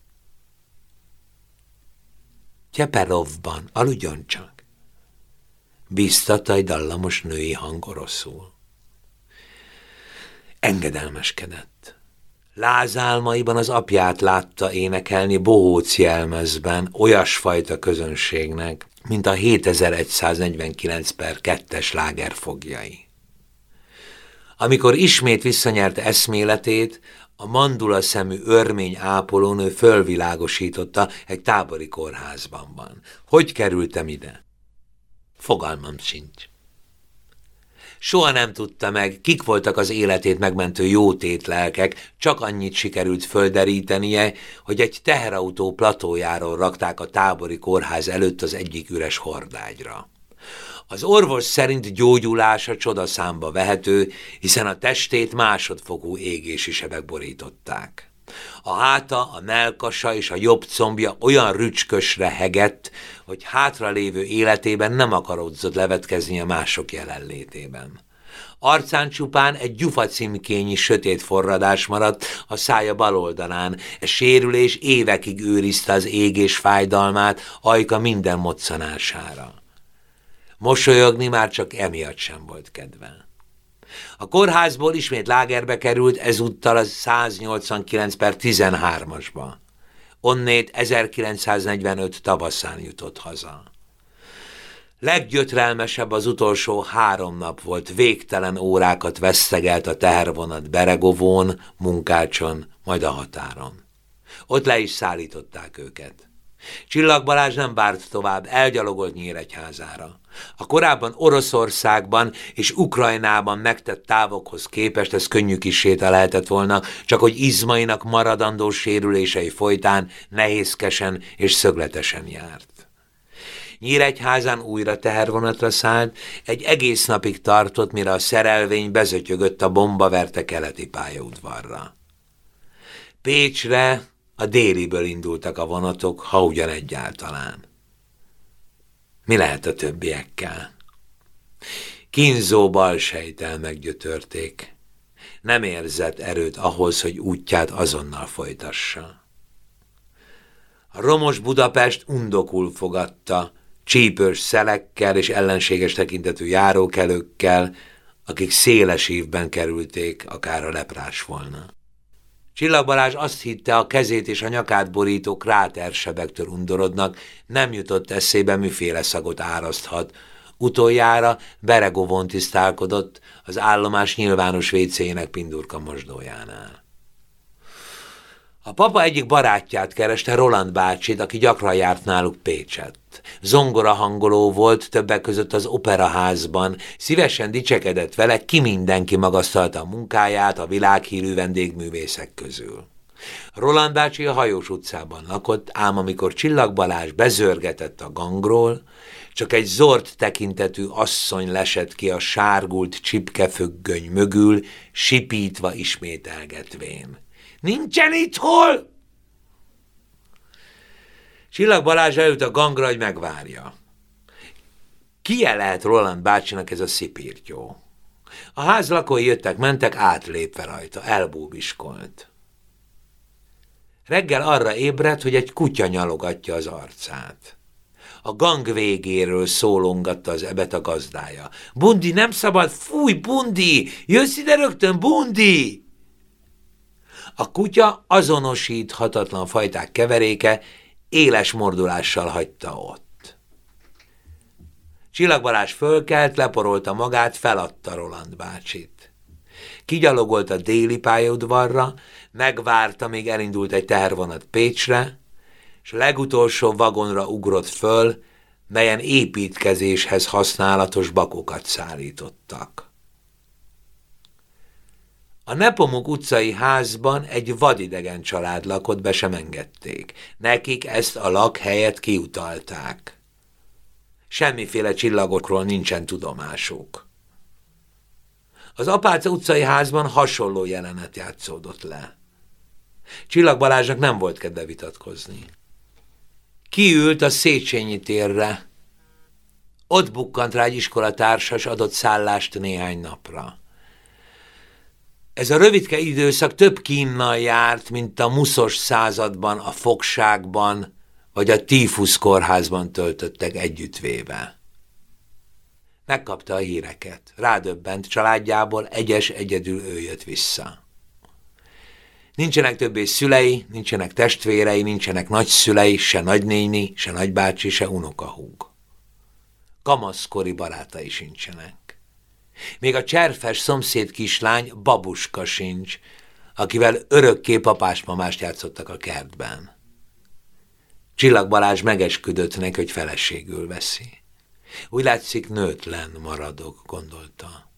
Cseperovban, aludjon csak. Bíztatta egy dallamos női hang oroszul. Engedelmeskedett. Lázálmaiban az apját látta énekelni bohóc jelmezben olyasfajta közönségnek, mint a 7149 per 2-es lágerfogjai. Amikor ismét visszanyerte eszméletét, a mandula szemű örmény ápolónő fölvilágosította, egy tábori kórházban van. Hogy kerültem ide? Fogalmam sincs. Soha nem tudta meg, kik voltak az életét megmentő jótét lelkek, csak annyit sikerült földerítenie, hogy egy teherautó platójáról rakták a tábori kórház előtt az egyik üres hordágyra. Az orvos szerint gyógyulása csodaszámba vehető, hiszen a testét másodfokú égési sebek borították. A háta, a melkasa és a jobb combja olyan rücskösre hegett, hogy hátralévő életében nem akarodzott levetkezni a mások jelenlétében. Arcán csupán egy gyufacimkényi sötét forradás maradt a szája bal oldalán, e sérülés évekig őrizte az égés fájdalmát ajka minden moccanására. Mosolyogni már csak emiatt sem volt kedve. A kórházból ismét lágerbe került, ezúttal a 189 per 13-asba. Onnét 1945 tavaszán jutott haza. Leggyötrelmesebb az utolsó három nap volt, végtelen órákat vesztegelt a tehervonat Beregovón, Munkácson, majd a határon. Ott le is szállították őket. Csillag Balázs nem várt tovább, elgyalogolt Nyíregyházára. A korábban Oroszországban és Ukrajnában megtett távokhoz képest ez könnyű kis séta lehetett volna, csak hogy izmainak maradandó sérülései folytán nehézkesen és szögletesen járt. Nyíregyházán újra tehervonatra szállt, egy egész napig tartott, mire a szerelvény bezötyögött a bombaverte keleti pályaudvarra. Pécsre a déliből indultak a vonatok, ha ugyan egyáltalán. Mi lehet a többiekkel? Kínzó balsejtel meggyötörték. Nem érzett erőt ahhoz, hogy útját azonnal folytassa. A romos Budapest undokul fogadta, csípős szelekkel és ellenséges tekintetű járókelőkkel, akik széles ívben kerülték, akár a leprás volna. Balázs azt hitte, a kezét és a nyakát borító krátersebektől undorodnak, nem jutott eszébe, miféle szagot áraszthat. Utoljára Beregovon tisztálkodott az állomás nyilvános vécéjének pindurka mosdójánál. A papa egyik barátját kereste, Roland bácsit, aki gyakran járt náluk Pécset. Zongora hangoló volt többek között az operaházban, szívesen dicsekedett vele, ki mindenki magasztalta a munkáját a világhírű vendégművészek közül. Roland bácsi a hajós utcában lakott, ám amikor Csillag Balázs bezörgetett a gangról, csak egy zord tekintetű asszony lesett ki a sárgult csipkefüggöny mögül, sipítva ismételgetvén. Nincsen itt hol? Csillag Balázs előtt a gangra, hogy megvárja. Kie lehet Roland bácsinak ez a szipírtyó? A ház lakói jöttek, mentek, átlépve rajta, elbúbiskolt. Reggel arra ébredt, hogy egy kutya nyalogatja az arcát. A gang végéről szólongatta az ebet a gazdája. Bundi, nem szabad, fúj, Bundi, jössz ide rögtön, Bundi! A kutya azonosíthatatlan fajták keveréke éles mordulással hagyta ott. Csillag Balázs fölkelt, leporolta magát, feladta Roland bácsit. Kigyalogolt a déli pályaudvarra, megvárta, míg elindult egy tehervonat Pécsre, és legutolsó vagonra ugrott föl, melyen építkezéshez használatos bakokat szállítottak. A Nepomuk utcai házban egy vadidegen család lakott, be sem engedték. Nekik ezt a lakhelyet kiutalták. Semmiféle csillagokról nincsen tudomásuk. Az Apáca utcai házban hasonló jelenet játszódott le. Csillag Balázsnak nem volt kedve vitatkozni. Kiült a Széchenyi térre. Ott bukkant rá egy iskolatársas, adott szállást néhány napra. Ez a rövidke időszak több kínnal járt, mint a muszos században, a fogságban, vagy a tífusz kórházban töltöttek együttvéve. Megkapta a híreket. Rádöbbent családjából egyes egyedül ő jött vissza. Nincsenek többé szülei, nincsenek testvérei, nincsenek nagyszülei, se nagynéni, se nagybácsi, se unokahúg. Kamaszkori barátai sincsenek. Még a cserfes szomszéd kislány babuska sincs, akivel örökké papásmamást játszottak a kertben. Csillag Balázs megesküdött neki, hogy feleségül veszi. Úgy látszik, nőtlen maradok, gondolta.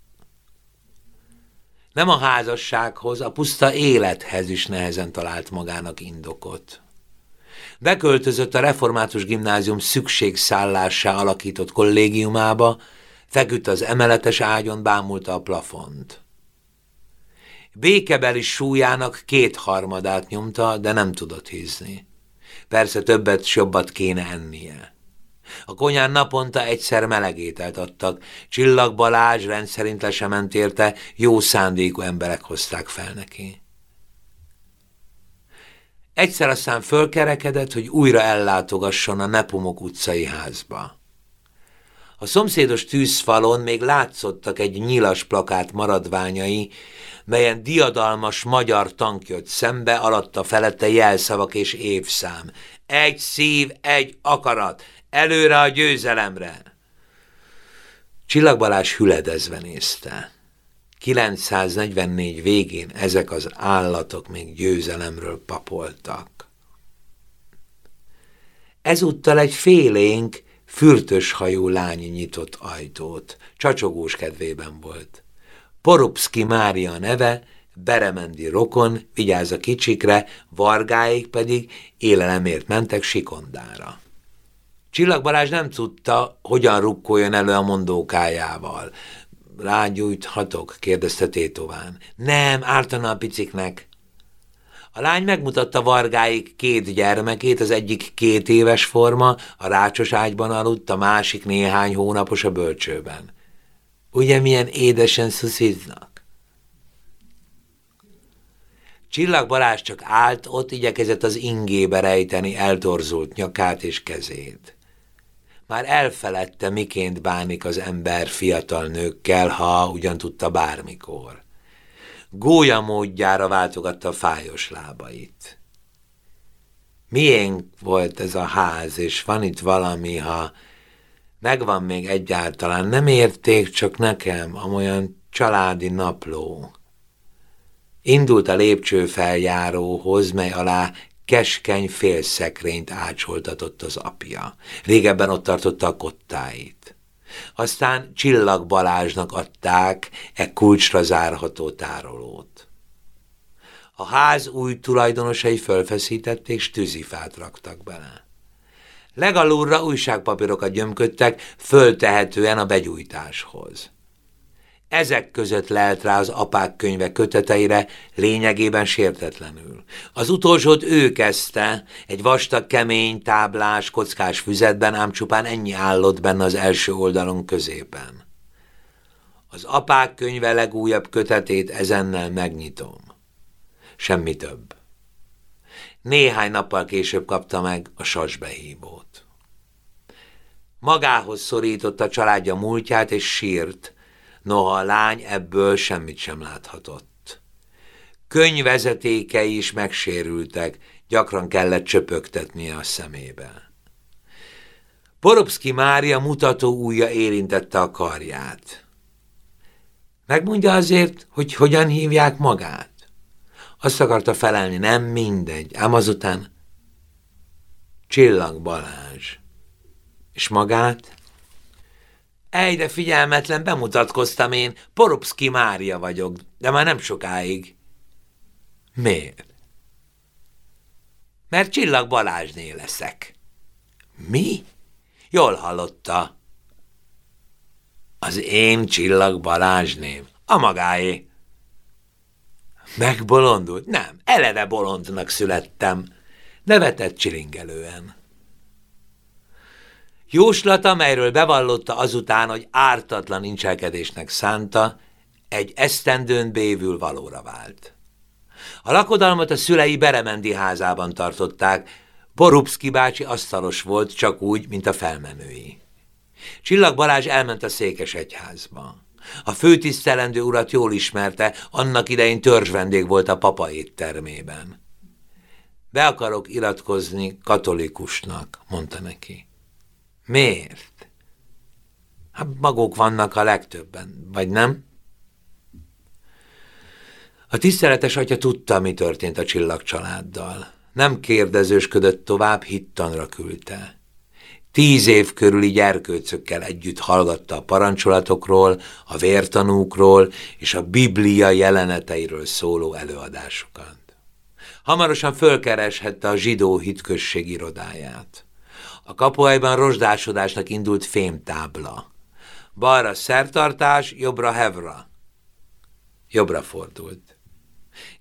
Nem a házassághoz, a puszta élethez is nehezen talált magának indokot. Beköltözött a református gimnázium szükségszállássá alakított kollégiumába, feküdt az emeletes ágyon, bámulta a plafont. Békebeli súlyának kétharmadát nyomta, de nem tudott hízni. Persze többet, jobbat kéne ennie. A konyán naponta egyszer melegételt adtak. Csillag Balázs rendszerint le érte, jó szándékú emberek hozták fel neki. Egyszer aztán fölkerekedett, hogy újra ellátogasson a Nepomok utcai házba. A szomszédos tűzfalon még látszottak egy nyilas plakát maradványai, melyen diadalmas magyar tank jött szembe, alatta felette jelszavak és évszám. Egy szív, egy akarat, előre a győzelemre! Csillag Balázs hüledezve nézte. 944 végén ezek az állatok még győzelemről papoltak. Ezúttal egy félénk, fürtös hajú lány nyitott ajtót. Csacsogós kedvében volt. Porupszki Mária neve, Beremendi rokon, vigyáz a kicsikre, vargáik pedig élelemért mentek Sikondára. Csillag nem tudta, hogyan rukkoljon elő a mondókájával. Rágyújthatok? kérdezte Tétován. Nem, ártana a piciknek. A lány megmutatta Vargáig két gyermekét, az egyik két éves forma, a rácsos ágyban aludt, a másik néhány hónapos a bölcsőben. Ugye milyen édesen szusziznak? Csillag Balázs csak állt, ott igyekezett az ingébe rejteni eltorzult nyakát és kezét. Már elfeledte, miként bánik az ember fiatal nőkkel, ha ugyan tudta bármikor gólya módjára váltogatta fájos lábait. Milyen volt ez a ház, és van itt valami, ha megvan még egyáltalán, nem érték csak nekem, amolyan családi napló. Indult a lépcsőfeljáróhoz, mely alá keskeny félszekrényt ácsoltatott az apja. Régebben ott tartotta a kottáit. Aztán Csillag Balázsnak adták e kulcsra zárható tárolót. A ház új tulajdonosai fölfeszítették, és tűzifát raktak bele. Legalulra újságpapírokat gyömködtek, föltehetően a begyújtáshoz. Ezek között lelt rá az apák könyve köteteire, lényegében sértetlenül. Az utolsót ő kezdte, egy vastag, kemény, táblás, kockás füzetben, ám csupán ennyi állott benne az első oldalon középen. Az apák könyve legújabb kötetét ezennel megnyitom. Semmi több. Néhány nappal később kapta meg a sasbehívót. Magához szorította családja múltját, és sírt, noha a lány ebből semmit sem láthatott. Könyvezetékei is megsérültek, gyakran kellett csöpögtetnie a szemébe. Poropszki Mária mutató ujja érintette a karját. Megmondja azért, hogy hogyan hívják magát? Azt akarta felelni, nem mindegy, ám azután Csillag Balázs. És magát? De figyelmetlen, bemutatkoztam én, Porupszki Mária vagyok, de már nem sokáig. Miért? Mert Csillag Balázsné leszek. Mi? Jól hallotta. Az én Csillag Balázsném. A magáé. Megbolondult? Nem, eleve bolondnak születtem. Nevetett csilingelően. Jóslata, melyről bevallotta azután, hogy ártatlan incselkedésnek szánta, egy esztendőn bévül valóra vált. A lakodalmat a szülei Beremendi házában tartották, Borubszki bácsi asztalos volt, csak úgy, mint a felmenői. Csillag Balázs elment a Székesegyházba. A főtisztelendő urat jól ismerte, annak idején törzsvendég volt a papa éttermében. Be akarok iratkozni katolikusnak, mondta neki. Miért? Hát maguk vannak a legtöbben, vagy nem? A tiszteletes atya tudta, mi történt a csillag családdal. Nem kérdezősködött tovább, hittanra küldte. Tíz év körüli gyerkőcökkel együtt hallgatta a parancsolatokról, a vértanúkról és a Biblia jeleneteiről szóló előadásokat. Hamarosan fölkereshette a zsidó hitközség irodáját. A kapuajban rozsdásodásnak indult fémtábla. Balra szertartás, jobbra hevra. Jobbra fordult.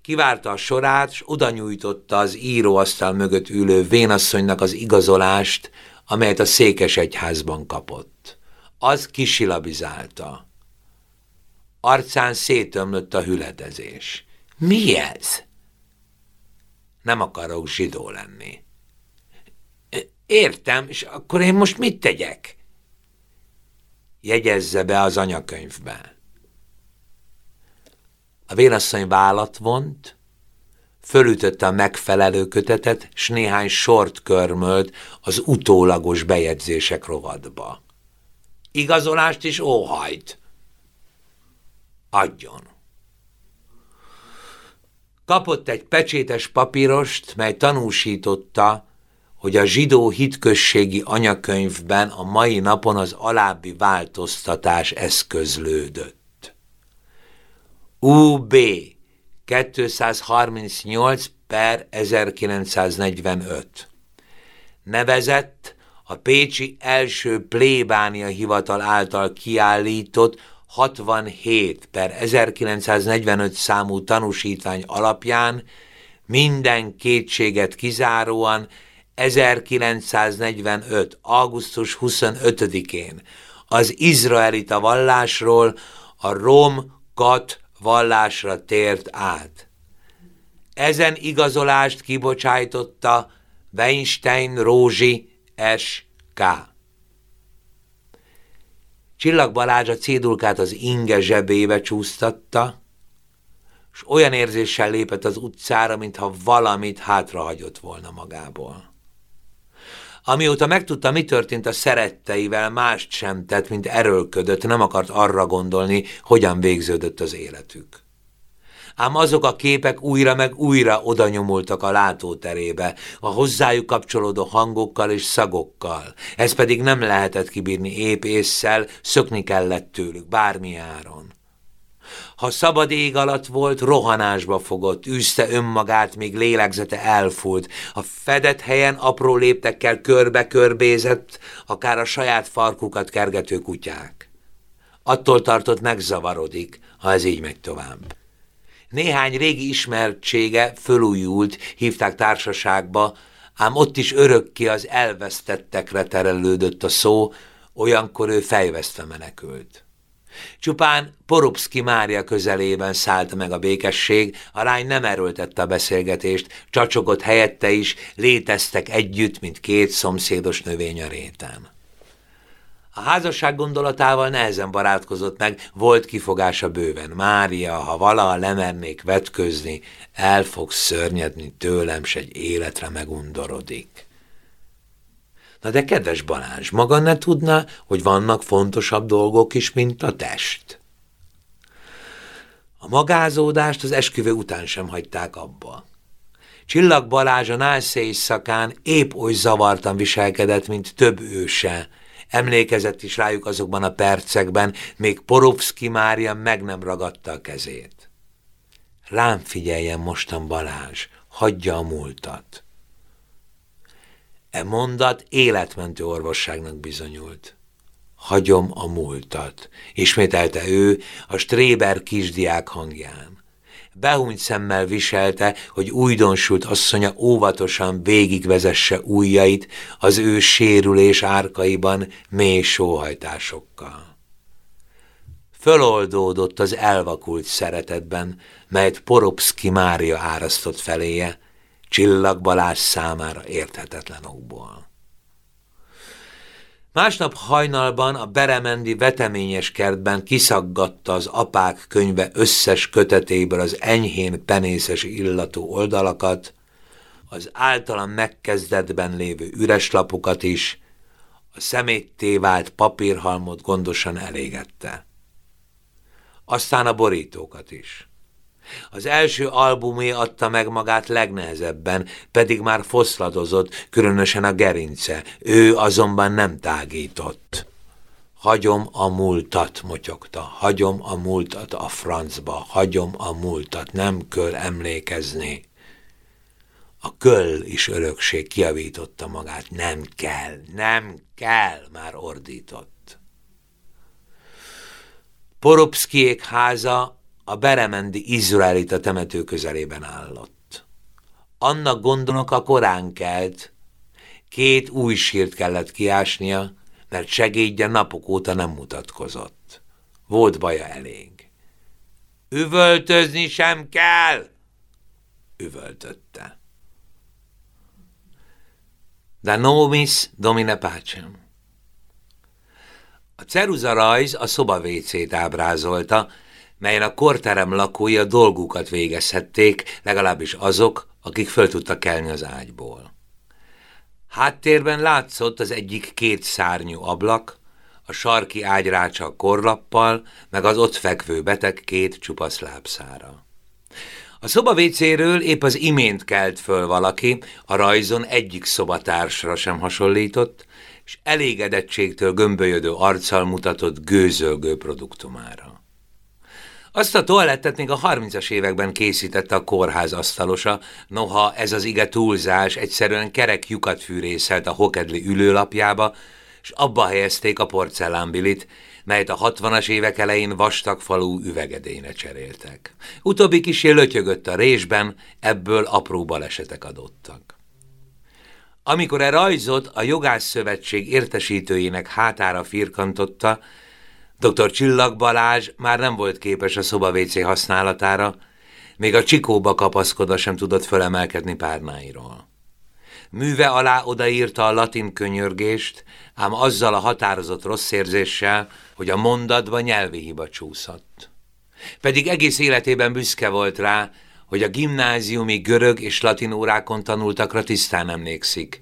Kivárta a sorát, s oda nyújtotta az íróasztal mögött ülő vénasszonynak az igazolást, amelyet a székesegyházban kapott. Az kisilabizálta. Arcán szétömlött a hüledezés. Mi ez? Nem akarok zsidó lenni. Értem, és akkor én most mit tegyek? Jegyezze be az anyakönyvbe. A vénasszony vállat vont, fölütötte a megfelelő kötetet, s néhány sort körmölt az utólagos bejegyzések rovadba. Igazolást is óhajt. Adjon. Kapott egy pecsétes papírost, mely tanúsította, hogy a zsidó hitközségi anyakönyvben a mai napon az alábbi változtatás eszközlődött. UB 238 per 1945 nevezett a Pécsi első plébánia hivatal által kiállított 67 per 1945 számú tanúsítvány alapján minden kétséget kizáróan 1945. augusztus 25-én az izraelita vallásról a rom-kat vallásra tért át. Ezen igazolást kibocsájtotta Weinstein Rózsi S.K. Csillag Balázs a cédulkát az inge zsebébe csúsztatta, és olyan érzéssel lépett az utcára, mintha valamit hátrahagyott volna magából. Amióta megtudta, mi történt a szeretteivel, mást sem tett, mint erőlködött, nem akart arra gondolni, hogyan végződött az életük. Ám azok a képek újra meg újra oda nyomultak a látóterébe, a hozzájuk kapcsolódó hangokkal és szagokkal. Ez pedig nem lehetett kibírni épp észszel, szökni kellett tőlük, bármi áron. Ha szabad ég alatt volt, rohanásba fogott, űzte önmagát, míg lélegzete elfúlt. A fedett helyen apró léptekkel körbe-körbézett, akár a saját farkukat kergető kutyák. Attól tartott megzavarodik, ha ez így megy tovább. Néhány régi ismertsége fölújult, hívták társaságba, ám ott is örökké az elvesztettekre terelődött a szó, olyankor ő fejvesztve menekült. Csupán Porubszki Mária közelében szállt meg a békesség, a lány nem erőltette a beszélgetést, csacsogott helyette is, léteztek együtt, mint két szomszédos növény a réten. A házasság gondolatával nehezen barátkozott meg, volt kifogása bőven. Mária, ha valaha lemernék vetközni, el fog szörnyedni tőlem, s egy életre megundorodik. Na de kedves Balázs, maga ne tudná, hogy vannak fontosabb dolgok is, mint a test? A magázódást az esküvő után sem hagyták abba. Csillag Balázs a nász épp oly zavartan viselkedett, mint több őse. Emlékezett is rájuk azokban a percekben, még Porovszki Mária meg nem ragadta a kezét. Rám figyeljen mostan Balázs, hagyja a múltat. E mondat életmentő orvosságnak bizonyult. Hagyom a múltat, ismételte ő a stréber kisdiák hangján. Behúnyt szemmel viselte, hogy újdonsult asszonya óvatosan végigvezesse ujjait az ő sérülés árkaiban mély sóhajtásokkal. Föloldódott az elvakult szeretetben, melyet Poropszki Mária árasztott feléje, Csillag Balázs számára érthetetlen okból. Másnap hajnalban a Beremendi veteményes kertben kiszaggatta az apák könyve összes kötetéből az enyhén penészes illatú oldalakat, az általam megkezdetben lévő üres lapokat is, a szemétté vált papírhalmot gondosan elégette. Aztán a borítókat is. Az első albumé adta meg magát legnehezebben, pedig már foszladozott, különösen a gerince. Ő azonban nem tágított. Hagyom a múltat, motyogta, hagyom a múltat a francba, hagyom a múltat, nem kell emlékezni. A köl is örökség kiavította magát, nem kell, nem kell, már ordított. Poropszkiék háza a beremendi izraelita temető közelében állott. Annak gondolok a korán kelt, két új sírt kellett kiásnia, mert segédje napok óta nem mutatkozott. Volt baja elég. Üvöltözni sem kell! Üvöltötte. De nomis domine pacem. A ceruza rajz a szoba vécét ábrázolta, melyen a korterem lakói a dolgukat végezhették, legalábbis azok, akik föl tudtak kelni az ágyból. Háttérben látszott az egyik két szárnyú ablak, a sarki ágyrácsa a korlappal, meg az ott fekvő beteg két csupasz lábszára. A szoba vécéről épp az imént kelt föl valaki, a rajzon egyik szobatársra sem hasonlított, és elégedettségtől gömbölyödő arccal mutatott gőzölgő produktumára. Azt a toalettet még a 30-as években készítette a kórház asztalosa, noha ez az ige túlzás egyszerűen kerek lyukat fűrészelt a hokedli ülőlapjába, és abba helyezték a porcelánbilit, melyet a 60-as évek elején vastag falú üvegedéne cseréltek. Utóbbi kisé lötyögött a résben, ebből apró balesetek adottak. Amikor e rajzot a jogász szövetség értesítőjének hátára firkantotta, Dr. Csillag Balázs már nem volt képes a szoba WC használatára, még a csikóba kapaszkodva sem tudott fölemelkedni párnáiról. Műve alá odaírta a latin könyörgést, ám azzal a határozott rossz érzéssel, hogy a mondatba nyelvi hiba csúszott. Pedig egész életében büszke volt rá, hogy a gimnáziumi görög és latin órákon tanultakra tisztán emlékszik.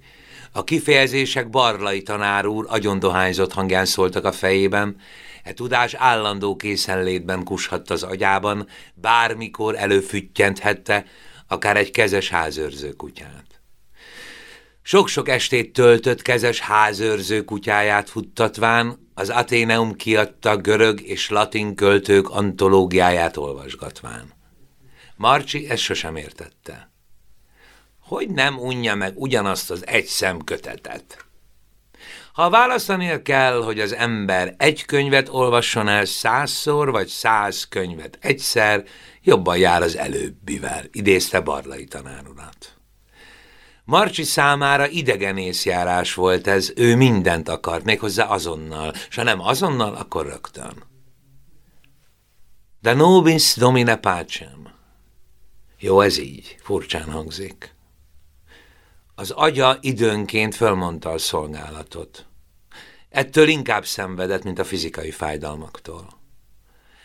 A kifejezések Barlai tanár úr agyondohányzott hangján szóltak a fejében, E tudás állandó készenlétben kushadt az agyában, bármikor előfüttyenthette, akár egy kezes házőrző kutyát. Sok-sok estét töltött kezes házőrző kutyáját futtatván, az Ateneum kiadta görög és latin költők antológiáját olvasgatván. Marcsi ezt sosem értette. Hogy nem unja meg ugyanazt az egy szemkötetet? Ha választania kell, hogy az ember egy könyvet olvasson el százszor, vagy száz könyvet egyszer, jobban jár az előbbivel, idézte Barlai tanárulat. Marcsi számára idegenészjárás volt ez, ő mindent akart, méghozzá azonnal, s ha nem azonnal, akkor rögtön. De nobis domine pacem. Jó, ez így, furcsán hangzik. Az agya időnként fölmondta a szolgálatot. Ettől inkább szenvedett, mint a fizikai fájdalmaktól.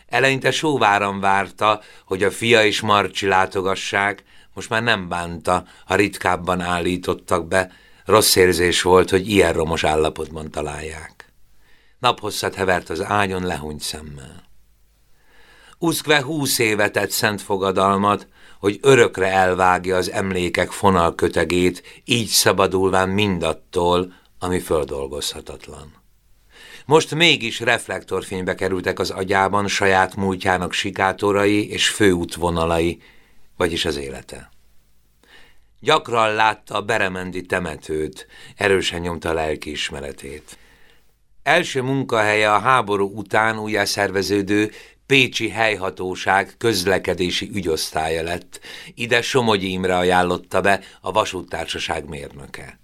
Eleinte sóváran várta, hogy a fia és Marcsi látogassák, most már nem bánta, ha ritkábban állítottak be, rossz érzés volt, hogy ilyen romos állapotban találják. Naphosszat hevert az ágyon lehúnyt szemmel. Uszkve húsz évet tett szent fogadalmat, hogy örökre elvágja az emlékek fonalkötegét, így szabadulván mindattól, ami földolgozhatatlan. Most mégis reflektorfénybe kerültek az agyában saját múltjának sikátorai és főútvonalai, vagyis az élete. Gyakran látta a beremendi temetőt, erősen nyomta a lelkiismeretét. Első munkahelye a háború után újjászerveződő Pécsi helyhatóság közlekedési ügyosztálya lett. Ide Somogyi Imre ajánlotta be a vasúttársaság mérnöke.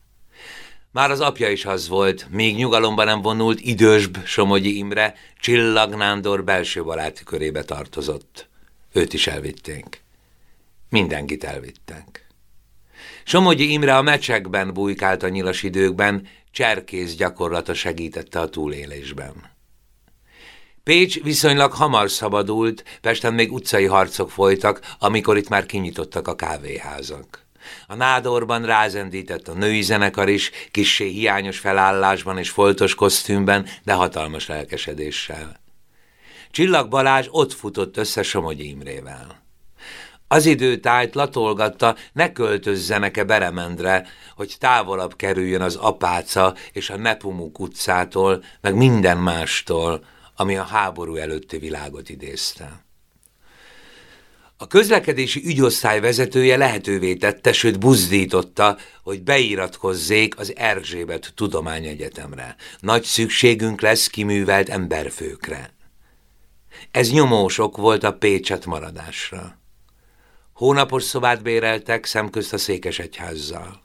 Már az apja is az volt, még nyugalomban nem vonult idősbb Somogyi Imre, Csillag Nándor belső baráti körébe tartozott. Őt is elvitték. Mindenkit elvittek. Somogyi Imre a mecsekben bujkált a nyilas időkben, cserkész gyakorlata segítette a túlélésben. Pécs viszonylag hamar szabadult, Pesten még utcai harcok folytak, amikor itt már kinyitottak a kávéházak. A nádorban rázendített a női zenekar is, kissé hiányos felállásban és foltos kosztümben, de hatalmas lelkesedéssel. Csillag Balázs ott futott össze Somogyi Imrével. Az időtájt latolgatta, ne költözzenek-e Beremendre, hogy távolabb kerüljön az apáca és a Nepumuk utcától, meg minden mástól, ami a háború előtti világot idézte. A közlekedési ügyosztály vezetője lehetővé tette, sőt buzdította, hogy beiratkozzék az Erzsébet Tudományegyetemre. Nagy szükségünk lesz kiművelt emberfőkre. Ez nyomósok volt a Pécset maradásra. Hónapos szobát béreltek szemközt a székesegyházzal.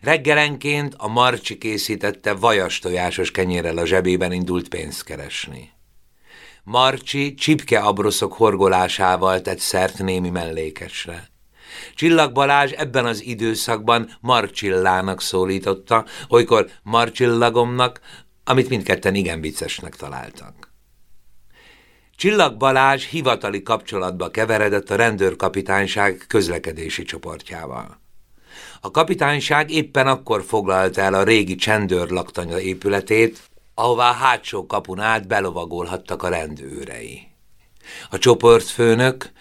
Reggelenként a Marcsi készítette vajas tojásos kenyérrel a zsebében indult pénzt keresni. Marcsi csipke abroszok horgolásával tett szert némi mellékesre. Csillag Balázs ebben az időszakban Marcsillának szólította, olykor Marcsillagomnak, amit mindketten igen viccesnek találtak. Csillag Balázs hivatali kapcsolatba keveredett a rendőrkapitányság közlekedési csoportjával. A kapitányság éppen akkor foglalta el a régi csendőr laktanya épületét, ahová hátsó kapun át belovagolhattak a rendőrei. A csoportfőnök,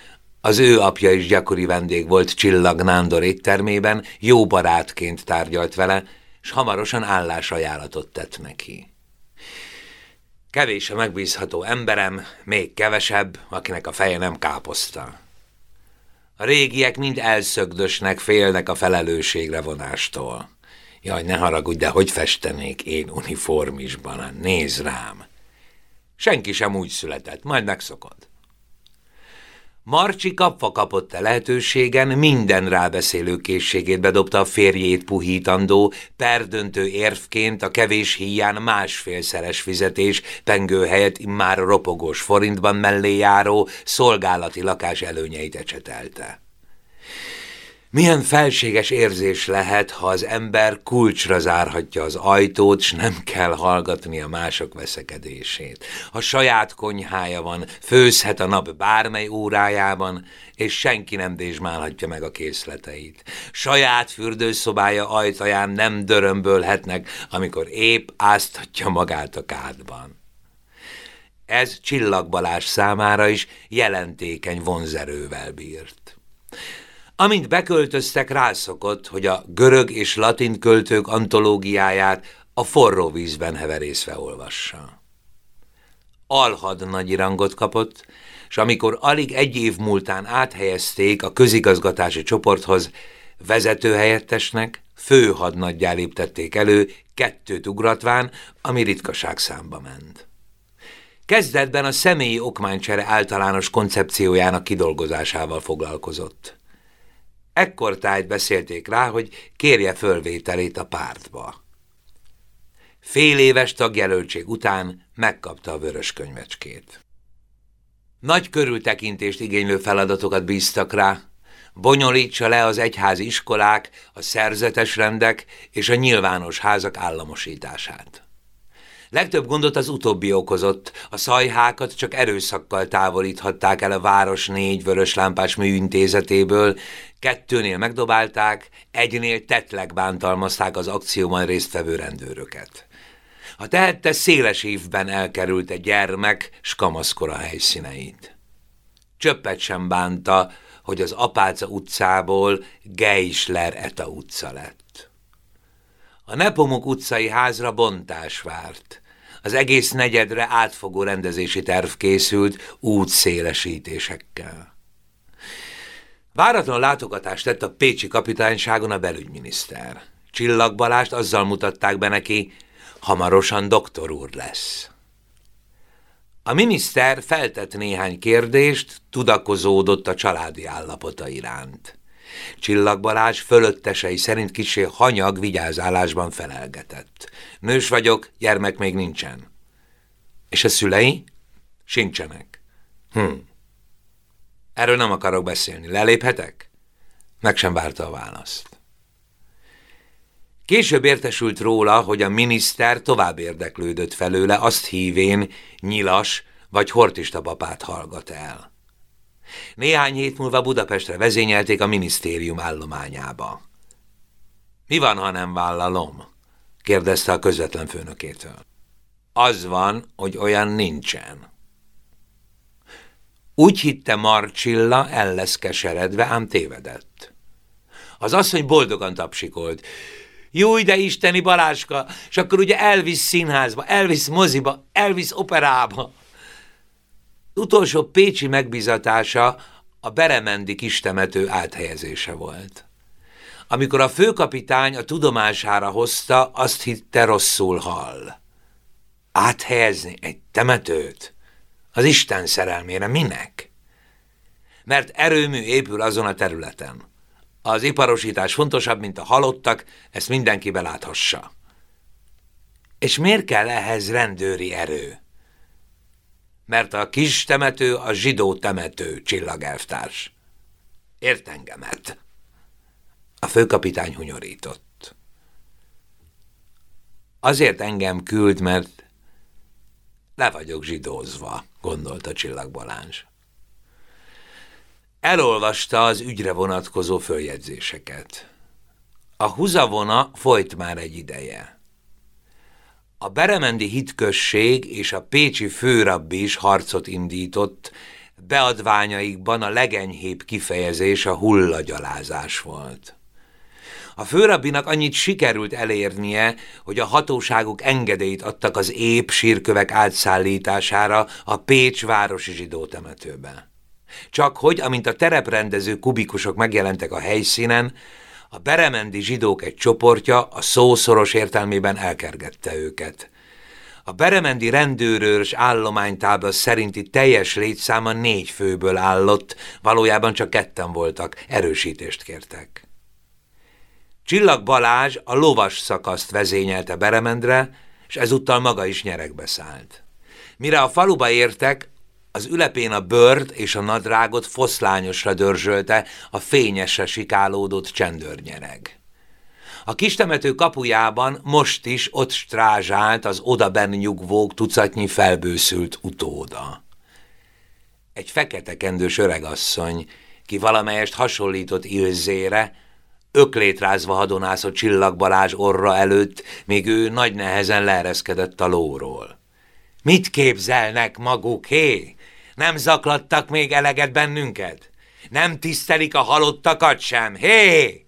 az ő apja is gyakori vendég volt Csillag Nándor éttermében, jó barátként tárgyalt vele, és hamarosan állásajánlatot tett neki. Kevés a megbízható emberem, még kevesebb, akinek a feje nem káposzta. A régiek mind elszögdösnek, félnek a felelősségre vonástól. Jaj, ne haragudj, de hogy festenék én uniformisban? Nézd rám! Senki sem úgy született, majd megszokod. Marcsi kapva kapott a lehetőségen, minden rábeszélő készségét bedobta a férjét puhítandó, perdöntő érvként a kevés híján másfélszeres fizetés, pengő helyett immár ropogós forintban mellé járó, szolgálati lakás előnyeit ecsetelte. Milyen felséges érzés lehet, ha az ember kulcsra zárhatja az ajtót, s nem kell hallgatni a mások veszekedését. Ha saját konyhája van, főzhet a nap bármely órájában, és senki nem dézsmálhatja meg a készleteit. Saját fürdőszobája ajtaján nem dörömbölhetnek, amikor épp áztatja magát a kádban. Ez csillagbalás számára is jelentékeny vonzerővel bírt. Amint beköltöztek, rászokott, hogy a görög és latin költők antológiáját a forró vízben heverészve olvassa. Alhad nagy rangot kapott, és amikor alig egy év múltán áthelyezték a közigazgatási csoporthoz, vezetőhelyettesnek, főhadnaggyá léptették elő, kettőt ugratván, ami ritkaság számba ment. Kezdetben a személyi okmánycsere általános koncepciójának kidolgozásával foglalkozott. Ekkor tájt beszélték rá, hogy kérje fölvételét a pártba. Fél éves tagjelöltség után megkapta a vörös könyvecskét. Nagy körültekintést igénylő feladatokat bíztak rá, bonyolítsa le az egyházi iskolák, a szerzetes rendek és a nyilvános házak államosítását. Legtöbb gondot az utóbbi okozott, a szajhákat csak erőszakkal távolíthatták el a város négy vörös lámpás műintézetéből, kettőnél megdobálták, egynél tetleg bántalmazták az akcióban résztvevő rendőröket. A tehette széles évben elkerült egy gyermek, s kamaszkora helyszíneit. Csöppet sem bánta, hogy az Apáca utcából Geisler Eta utca lett. A Nepomuk utcai házra bontás várt. Az egész negyedre átfogó rendezési terv készült útszélesítésekkel. Váratlan látogatást tett a Pécsi kapitányságon a belügyminiszter. Csillag Balást azzal mutatták be neki, hamarosan doktor úr lesz. A miniszter feltett néhány kérdést, tudakozódott a családi állapota iránt. Csillag Balázs fölöttesei szerint kisé hanyag vigyázálásban felelgetett. Nős vagyok, gyermek még nincsen. És a szülei? Sincsenek. Hm. Erről nem akarok beszélni. Leléphetek? Meg sem várta a választ. Később értesült róla, hogy a miniszter tovább érdeklődött felőle, azt hívén nyilas vagy hortista papát hallgat el. Néhány hét múlva Budapestre vezényelték a minisztérium állományába. Mi van, ha nem vállalom? kérdezte a közvetlen főnökétől. Az van, hogy olyan nincsen. Úgy hitte Marcsilla, el lesz keseredve, ám tévedett. Az asszony boldogan tapsikolt. Júj, de isteni Baláska, és akkor ugye elvisz színházba, elvisz moziba, elvisz operába. Utolsó pécsi megbizatása a Beremendi kistemető áthelyezése volt. Amikor a főkapitány a tudomására hozta, azt hitte rosszul hall. Áthelyezni egy temetőt? Az Isten szerelmére minek? Mert erőmű épül azon a területen. Az iparosítás fontosabb, mint a halottak, ezt mindenki beláthassa. És miért kell ehhez rendőri erő? Mert a kis temető a zsidó temető, csillagelvtárs. Ért engemet. A főkapitány hunyorított. Azért engem küld, mert le vagyok zsidózva, gondolta Csillag Balázs. Elolvasta az ügyre vonatkozó följegyzéseket. A húzavona folyt már egy ideje. A Beremendi hitközség és a pécsi főrabbi is harcot indított, beadványaikban a legenyhébb kifejezés a hullagyalázás volt. A főrabbinak annyit sikerült elérnie, hogy a hatóságok engedélyt adtak az ép sírkövek átszállítására a Pécs városi zsidó temetőbe. Csak hogy, amint a tereprendező kubikusok megjelentek a helyszínen, a beremendi zsidók egy csoportja a szószoros értelmében elkergette őket. A beremendi rendőrőrs állománytábla szerinti teljes létszáma négy főből állott, valójában csak ketten voltak, erősítést kértek. Csillag Balázs a lovas szakaszt vezényelte Beremendre, és ezúttal maga is nyerekbe szállt. Mire a faluba értek, az ülepén a bőrt és a nadrágot foszlányosra dörzsölte a fényesre sikálódott csendőrnyereg. A kistemető kapujában most is ott strázsált az odaben nyugvók tucatnyi felbőszült utóda. Egy fekete kendős öregasszony, ki valamelyest hasonlított Ilzére, öklétrázva hadonászott Csillag Balázs orra előtt, még ő nagy nehezen leereszkedett a lóról. Mit képzelnek maguk, hé? Nem zaklattak még eleget bennünket? Nem tisztelik a halottakat sem, hé?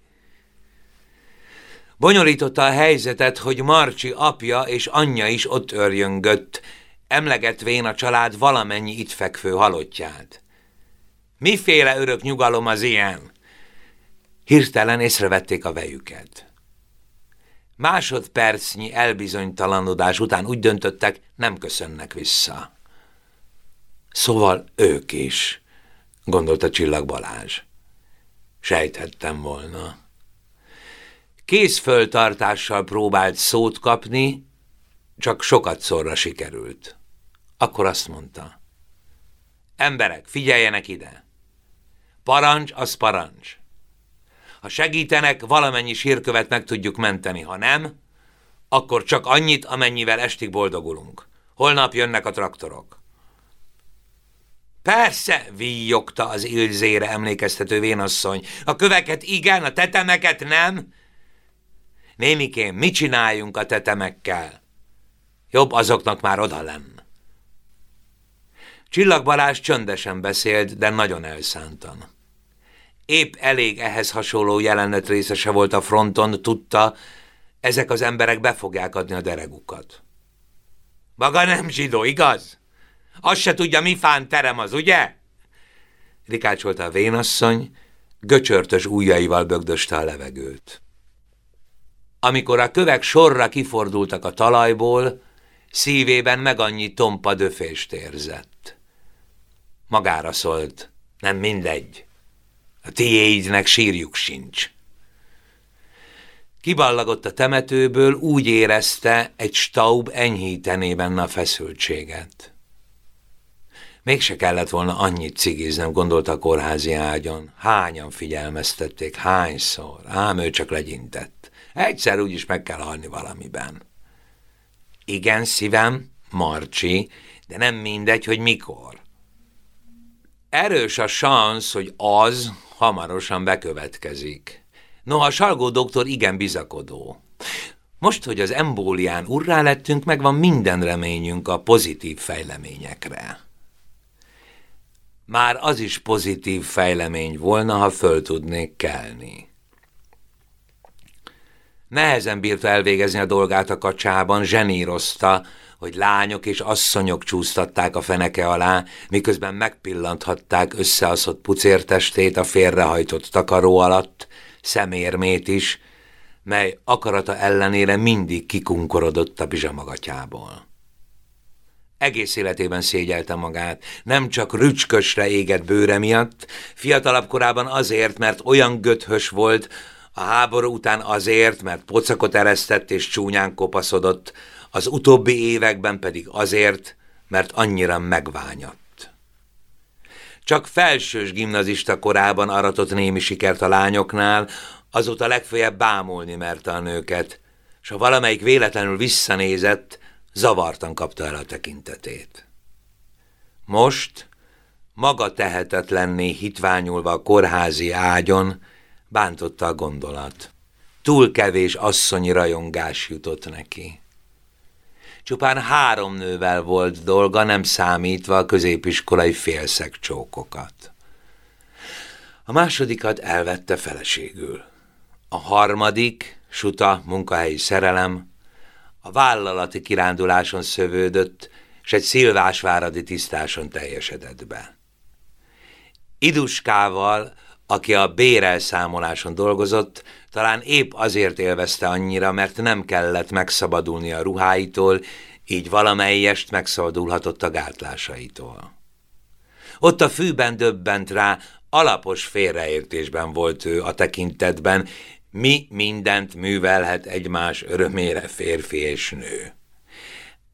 Bonyolította a helyzetet, hogy Marcsi apja és anyja is ott örjöngött, emlegetvén a család valamennyi itt fekvő halottját. Miféle örök nyugalom az ilyen? Hirtelen észrevették a vejüket. Másodpercnyi elbizonytalanodás után úgy döntöttek, nem köszönnek vissza. Szóval ők is, gondolta Csillag Balázs. Sejthettem volna. Kézföltartással próbált szót kapni, csak sokat szorra sikerült. Akkor azt mondta. Emberek, figyeljenek ide! Parancs az parancs. Ha segítenek, valamennyi sírkövet meg tudjuk menteni, ha nem, akkor csak annyit, amennyivel estig boldogulunk. Holnap jönnek a traktorok. Persze, víjogta az Ilzére emlékeztető vénasszony. A köveket igen, a tetemeket nem. Némikém, mit csináljunk a tetemekkel? Jobb azoknak már oda lenn. Csillag csöndesen beszélt, de nagyon elszántan. Épp elég ehhez hasonló jelenet részese volt a fronton, tudta, ezek az emberek be fogják adni a deregukat. Maga nem zsidó, igaz? Azt se tudja, mi fán terem az, ugye? Rikácsolta a vénasszony, göcsörtös ujjaival bögdöste a levegőt. Amikor a kövek sorra kifordultak a talajból, szívében meg annyi tompa döfést érzett. Magára szólt, nem mindegy. A tiédnek sírjuk sincs. Kiballagott a temetőből, úgy érezte, egy staub enyhítené benne a feszültséget. Mégse kellett volna annyit cigiznem, gondolta a kórházi ágyon. Hányan figyelmeztették, hányszor, ám ő csak legyintett. Egyszer úgyis meg kell halni valamiben. Igen, szívem, Marcsi, de nem mindegy, hogy mikor. Erős a szansz, hogy az hamarosan bekövetkezik. Noha a Salgó doktor igen bizakodó. Most, hogy az embólián urrá lettünk, megvan minden reményünk a pozitív fejleményekre. Már az is pozitív fejlemény volna, ha föl tudnék kelni. Nehezen bírta elvégezni a dolgát a kacsában, zsenírozta, hogy lányok és asszonyok csúsztatták a feneke alá, miközben megpillanthatták összeaszott pucértestét a félrehajtott takaró alatt, szemérmét is, mely akarata ellenére mindig kikunkorodott a bizsamagatyából. Egész életében szégyelte magát, nem csak rücskösre égett bőre miatt, fiatalabb korában azért, mert olyan göthös volt, a háború után azért, mert pocakot eresztett és csúnyán kopaszodott, az utóbbi években pedig azért, mert annyira megványatt. Csak felsős gimnazista korában aratott némi sikert a lányoknál, azóta legfeljebb bámulni merte a nőket, s ha valamelyik véletlenül visszanézett, zavartan kapta el a tekintetét. Most, maga tehetetlenné hitványulva a kórházi ágyon, bántotta a gondolat. Túl kevés asszonyi rajongás jutott neki. Csupán három nővel volt dolga, nem számítva a középiskolai félszeg csókokat. A másodikat elvette feleségül. A harmadik, suta, munkahelyi szerelem, a vállalati kiránduláson szövődött, és egy szilvásváradi tisztáson teljesedett be. Iduskával, aki a bérelszámoláson dolgozott, talán épp azért élvezte annyira, mert nem kellett megszabadulni a ruháitól, így valamelyest megszabadulhatott a gátlásaitól. Ott a fűben döbbent rá, alapos félreértésben volt ő a tekintetben, mi mindent művelhet egymás örömére férfi és nő.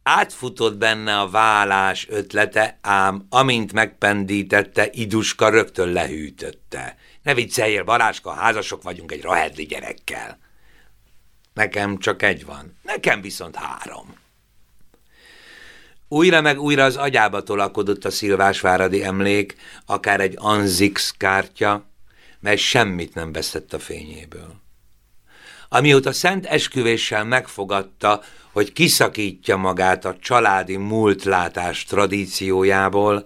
Átfutott benne a vállás ötlete, ám amint megpendítette, Iduska rögtön lehűtötte. Ne vicceljél, Baráska, házasok vagyunk egy rahedli gyerekkel. Nekem csak egy van, nekem viszont három. Újra meg újra az agyába tolakodott a szilvásváradi emlék, akár egy Anzix kártya, mely semmit nem veszett a fényéből. Amióta szent esküvéssel megfogadta, hogy kiszakítja magát a családi múltlátás tradíciójából,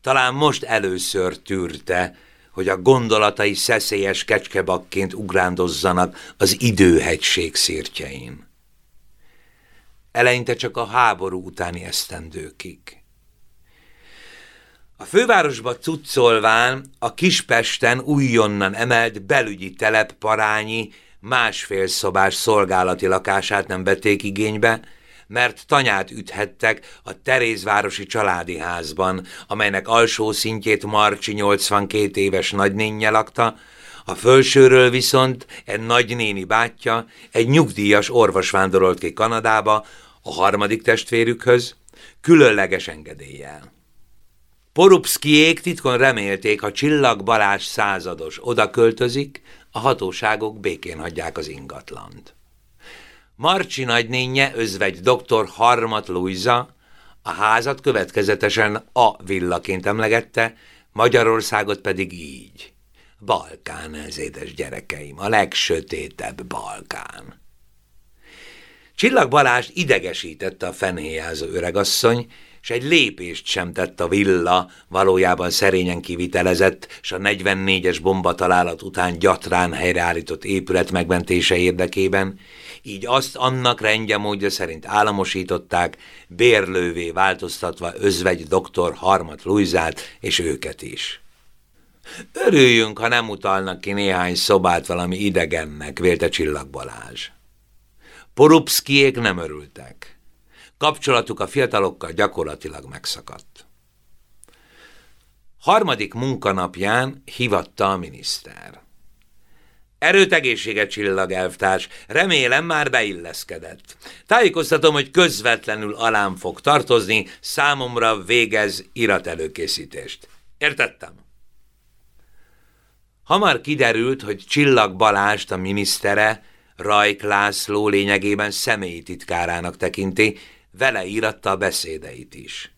talán most először tűrte, hogy a gondolatai szeszélyes kecskebakként ugrándozzanak az időhegység szírtjein. Eleinte csak a háború utáni esztendőkig. A fővárosba cuccolván a Kispesten újonnan emelt belügyi telep parányi másfél szobás szolgálati lakását nem vették igénybe, mert tanyát üthettek a Terézvárosi családi házban, amelynek alsó szintjét Marcsi 82 éves nagynénje lakta, a fölsőről viszont egy nagynéni bátyja, egy nyugdíjas orvos vándorolt ki Kanadába, a harmadik testvérükhöz, különleges engedéllyel. Porupszkiék titkon remélték, ha Csillag Balázs százados oda költözik, a hatóságok békén hagyják az ingatlant. Marcsi nagynénye özvegy dr. Harmat Luisa a házat következetesen a villaként emlegette, Magyarországot pedig így. Balkán ez, édes gyerekeim, a legsötétebb Balkán. Csillag Balázs idegesítette a fenhéjázó öregasszony, és egy lépést sem tett a villa, valójában szerényen kivitelezett, és a 44-es bomba találat után gyatrán helyreállított épület megmentése érdekében, így azt annak rendje módja szerint államosították, bérlővé változtatva özvegy doktor Harmat Luizát és őket is. Örüljünk, ha nem utalnak ki néhány szobát valami idegennek, vélte Csillag Balázs. Porupszkiék nem örültek. Kapcsolatuk a fiatalokkal gyakorlatilag megszakadt. Harmadik munkanapján hivatta a miniszter. Erőt egészséget csillag, elvtárs, remélem már beilleszkedett. Tájékoztatom, hogy közvetlenül alám fog tartozni, számomra végez iratelőkészítést. Értettem? Hamar kiderült, hogy Csillag Balást a minisztere Rajk László lényegében személyi titkárának tekinti, vele íratta a beszédeit is.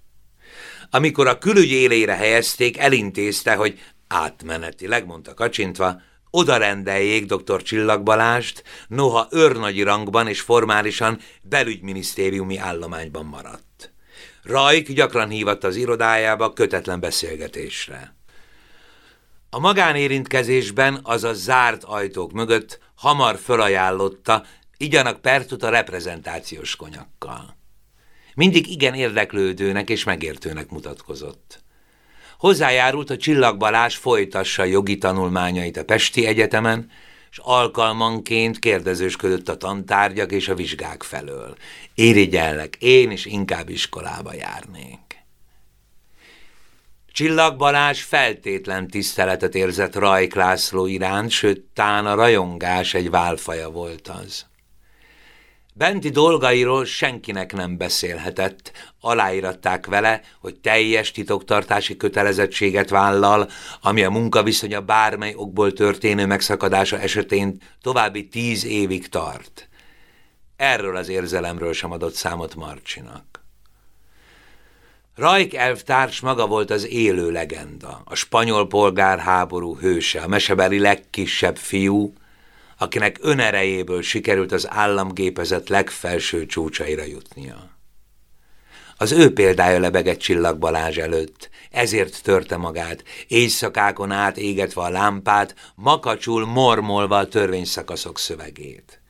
Amikor a külügy élére helyezték, elintézte, hogy átmenetileg, mondta kacsintva, oda rendeljék dr. Csillag Balást, noha őrnagyi rangban és formálisan belügyminisztériumi állományban maradt. Rajk gyakran hívatta az irodájába kötetlen beszélgetésre. A magánérintkezésben, azaz zárt ajtók mögött hamar fölajánlotta, igyanak Pertut a reprezentációs konyakkal. Mindig igen érdeklődőnek és megértőnek mutatkozott. Hozzájárult, hogy Csillag Balázs folytassa jogi tanulmányait a Pesti Egyetemen, és alkalmanként kérdezősködött a tantárgyak és a vizsgák felől. Irigyellek, én is inkább iskolába járnék. Csillag Balázs feltétlen tiszteletet érzett Rajk László iránt, sőt, tán a rajongás egy válfaja volt az. Benti dolgairól senkinek nem beszélhetett, aláíratták vele, hogy teljes titoktartási kötelezettséget vállal, ami a munkaviszonya bármely okból történő megszakadása esetén további tíz évig tart. Erről az érzelemről sem adott számot Marcsinak. Rajk elvtárs maga volt az élő legenda, a spanyol polgárháború hőse, a mesebeli legkisebb fiú, akinek önerejéből sikerült az államgépezet legfelső csúcsaira jutnia. Az ő példája lebegett Csillag Balázs előtt, ezért törte magát, éjszakákon át égetve a lámpát, makacsul mormolva a törvényszakaszok szövegét.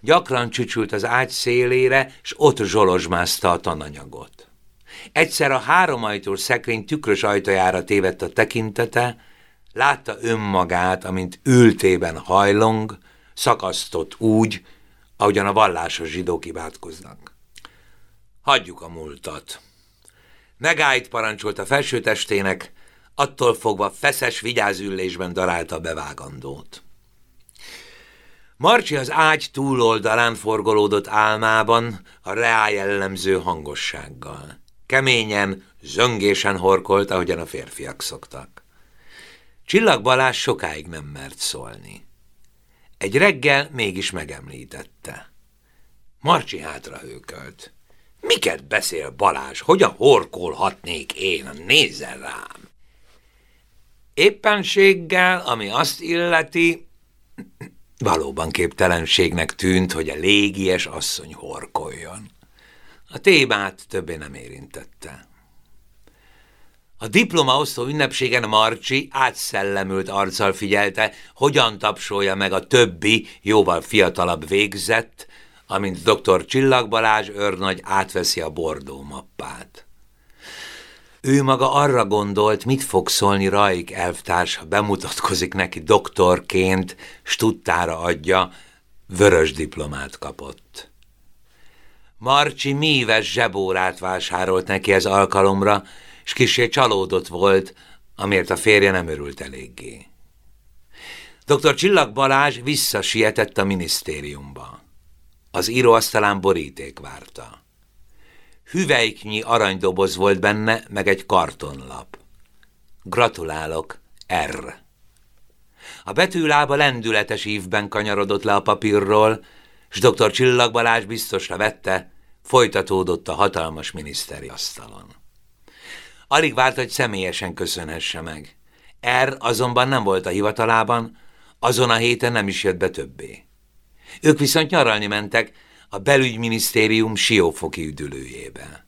Gyakran csücsült az ágy szélére, s ott zsolozsmázta a tananyagot. Egyszer a háromajtós szekrény tükrös ajtajára tévedt a tekintete, Látta önmagát, amint ültében hajlong, szakasztott úgy, ahogyan a vallásos zsidók imádkoznak. Hagyjuk a múltat. Megállt parancsolt a felsőtestének, attól fogva feszes vigyázüllésben darálta a bevágandót. Marcsi az ágy túloldalán forgolódott álmában a reál jellemző hangossággal. Keményen, zöngésen horkolt, ahogyan a férfiak szoktak. Csillag Balázs sokáig nem mert szólni. Egy reggel mégis megemlítette. Marcsi hátra hőkölt. Miket beszél Balázs? Hogyan horkolhatnék én? Nézzen rám! Éppenséggel, ami azt illeti, valóban képtelenségnek tűnt, hogy a légies asszony horkoljon. A témát többé nem érintette. A diplomaosztó ünnepségen Marcsi átszellemült arccal figyelte, hogyan tapsolja meg a többi, jóval fiatalabb végzett, amint dr. Csillag Balázs őrnagy átveszi a bordó mappát. Ő maga arra gondolt, mit fog szólni Raik elvtárs, ha bemutatkozik neki doktorként, stuttára adja, vörös diplomát kapott. Marcsi míves zsebórát vásárolt neki ez alkalomra, és kisé csalódott volt, amért a férje nem örült eléggé. Dr. Csillag Balázs visszasietett a minisztériumba. Az íróasztalán boríték várta. Hüvelyknyi aranydoboz volt benne, meg egy kartonlap. Gratulálok, R. A betűlába lendületes ívben kanyarodott le a papírról, s dr. Csillag Balázs biztosra vette, folytatódott a hatalmas miniszteri asztalon. Alig várt, hogy személyesen köszönhesse meg. Er azonban nem volt a hivatalában, azon a héten nem is jött be többé. Ők viszont nyaralni mentek a belügyminisztérium siófoki üdülőjébe.